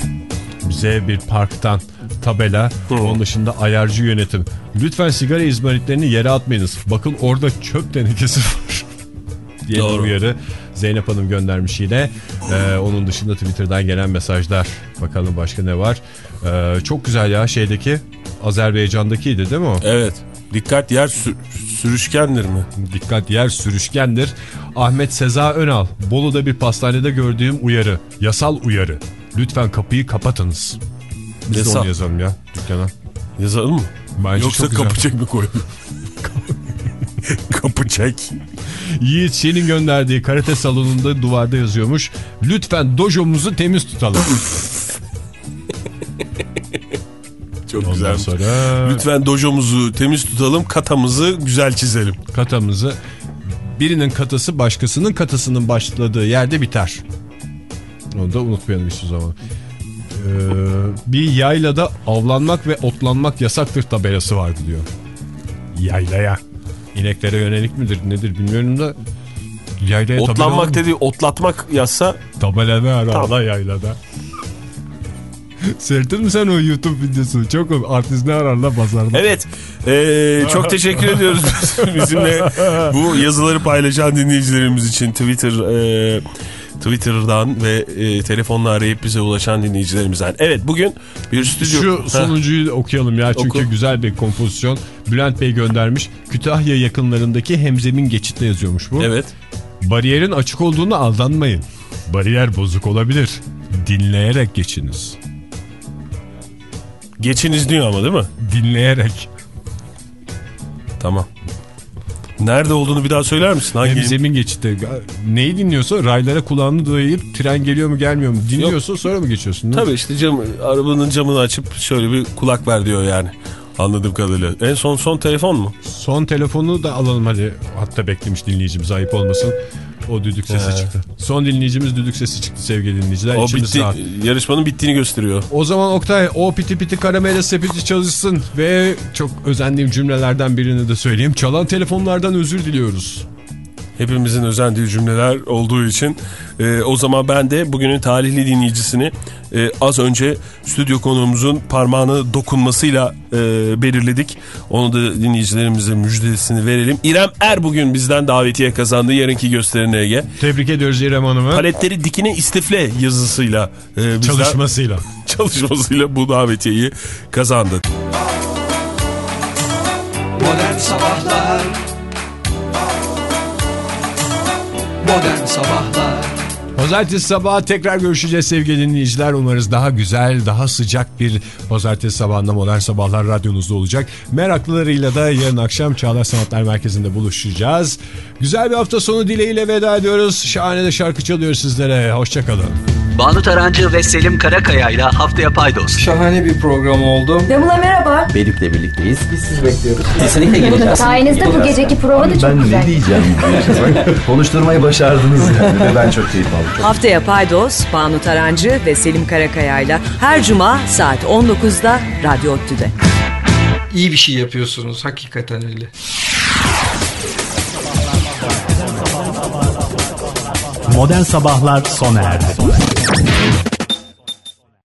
Bize bir parktan tabela. Onun dışında ayarcı yönetim. Lütfen sigara izmaritlerini yere atmayınız. Bakın orada çöp tenekesi var. diye bir uyarı. Zeynep Hanım göndermiş yine. Ee, onun dışında Twitter'dan gelen mesajlar. Bakalım başka ne var. Ee, çok güzel ya şeydeki Azerbaycan'dakiydi değil mi o? Evet. Dikkat yer sür- sürüşkendir mi? Dikkat yer sürüşkendir. Ahmet Seza Önal. Bolu'da bir pastanede gördüğüm uyarı. Yasal uyarı. Lütfen kapıyı kapatınız. Biz de Yasal. onu yazalım ya dükkana. Yazalım mı? Bence Yoksa kapı çek mi koyalım? kapı çek. Yiğit Şen'in gönderdiği karate salonunda duvarda yazıyormuş. Lütfen dojomuzu temiz tutalım. Çok Ondan güzel. sonra Lütfen dojomuzu temiz tutalım, katamızı güzel çizelim. katamızı birinin katası başkasının katasının başladığı yerde biter. Onu da unutmayalım hiçbir zaman. Ee, bir yaylada avlanmak ve otlanmak yasaktır tabelası vardı diyor. Yaylaya. İneklere yönelik midir nedir bilmiyorum da yaylaya tabela Otlanmak mı? dediği otlatmak yazsa Tabela ne ara Tamam. Allah yaylada. Seyrettin mi sen o YouTube videosunu? Çok artist ne arar la pazarda. Evet. Ee, çok teşekkür ediyoruz bizimle bu yazıları paylaşan dinleyicilerimiz için Twitter e, Twitter'dan ve e, telefonla arayıp bize ulaşan dinleyicilerimizden. Evet bugün bir stüdyo... Şu sonuncuyu da okuyalım ya çünkü Oku. güzel bir kompozisyon. Bülent Bey göndermiş. Kütahya yakınlarındaki hemzemin geçitte yazıyormuş bu. Evet. Bariyerin açık olduğunu aldanmayın. Bariyer bozuk olabilir. Dinleyerek geçiniz. Geçiniz diyor ama değil mi? Dinleyerek. Tamam. Nerede olduğunu bir daha söyler misin? Hangi Hemzemin geçitte. Neyi dinliyorsa raylara kulağını dayayıp tren geliyor mu gelmiyor mu dinliyorsun sonra mı geçiyorsun? Tabii işte cam, arabanın camını açıp şöyle bir kulak ver diyor yani. Anladığım kadarıyla. En son son telefon mu? Son telefonu da alalım hadi. Hatta beklemiş dinleyicimiz ayıp olmasın. O düdük sesi He. çıktı. Son dinleyicimiz düdük sesi çıktı sevgili dinleyiciler. O İçimiz bitti. rahat. Yarışmanın bittiğini gösteriyor. O zaman Oktay o piti piti karamele sepeti çalışsın ve çok özendiğim cümlelerden birini de söyleyeyim. Çalan telefonlardan özür diliyoruz. Hepimizin özendiği cümleler olduğu için e, o zaman ben de bugünün talihli dinleyicisini e, az önce stüdyo konuğumuzun parmağını dokunmasıyla e, belirledik. Onu da dinleyicilerimize müjdesini verelim. İrem Er bugün bizden davetiye kazandı yarınki gösterine Ege. Tebrik ediyoruz İrem Hanım'ı. Paletleri dikine istifle yazısıyla e, bizden- Çalışmasıyla. çalışmasıyla bu davetiyeyi kazandı. Modern Sabahlar Modern Sabahlar Pazartesi sabahı tekrar görüşeceğiz sevgili dinleyiciler. Umarız daha güzel, daha sıcak bir pazartesi sabahında modern sabahlar radyonuzda olacak. Meraklılarıyla da yarın akşam Çağlar Sanatlar Merkezi'nde buluşacağız. Güzel bir hafta sonu dileğiyle veda ediyoruz. Şahane de şarkı çalıyor sizlere. Hoşçakalın. Banu Tarancı ve Selim Karakaya ile haftaya paydos. Şahane bir program oldu. Demula merhaba. Bedük'le birlikteyiz. Biz sizi bekliyoruz. Kesinlikle geleceğiz. Sayenizde bu geceki prova da çok ben güzel. ne diyeceğim? Konuşturmayı başardınız yani. Ve ben çok keyif aldım. Çok Haftaya Paydos, Banu Tarancı ve Selim Karakaya'yla her cuma saat 19'da Radyo Ottü'de. İyi bir şey yapıyorsunuz hakikaten öyle. Modern Sabahlar sona erdi. Thank you.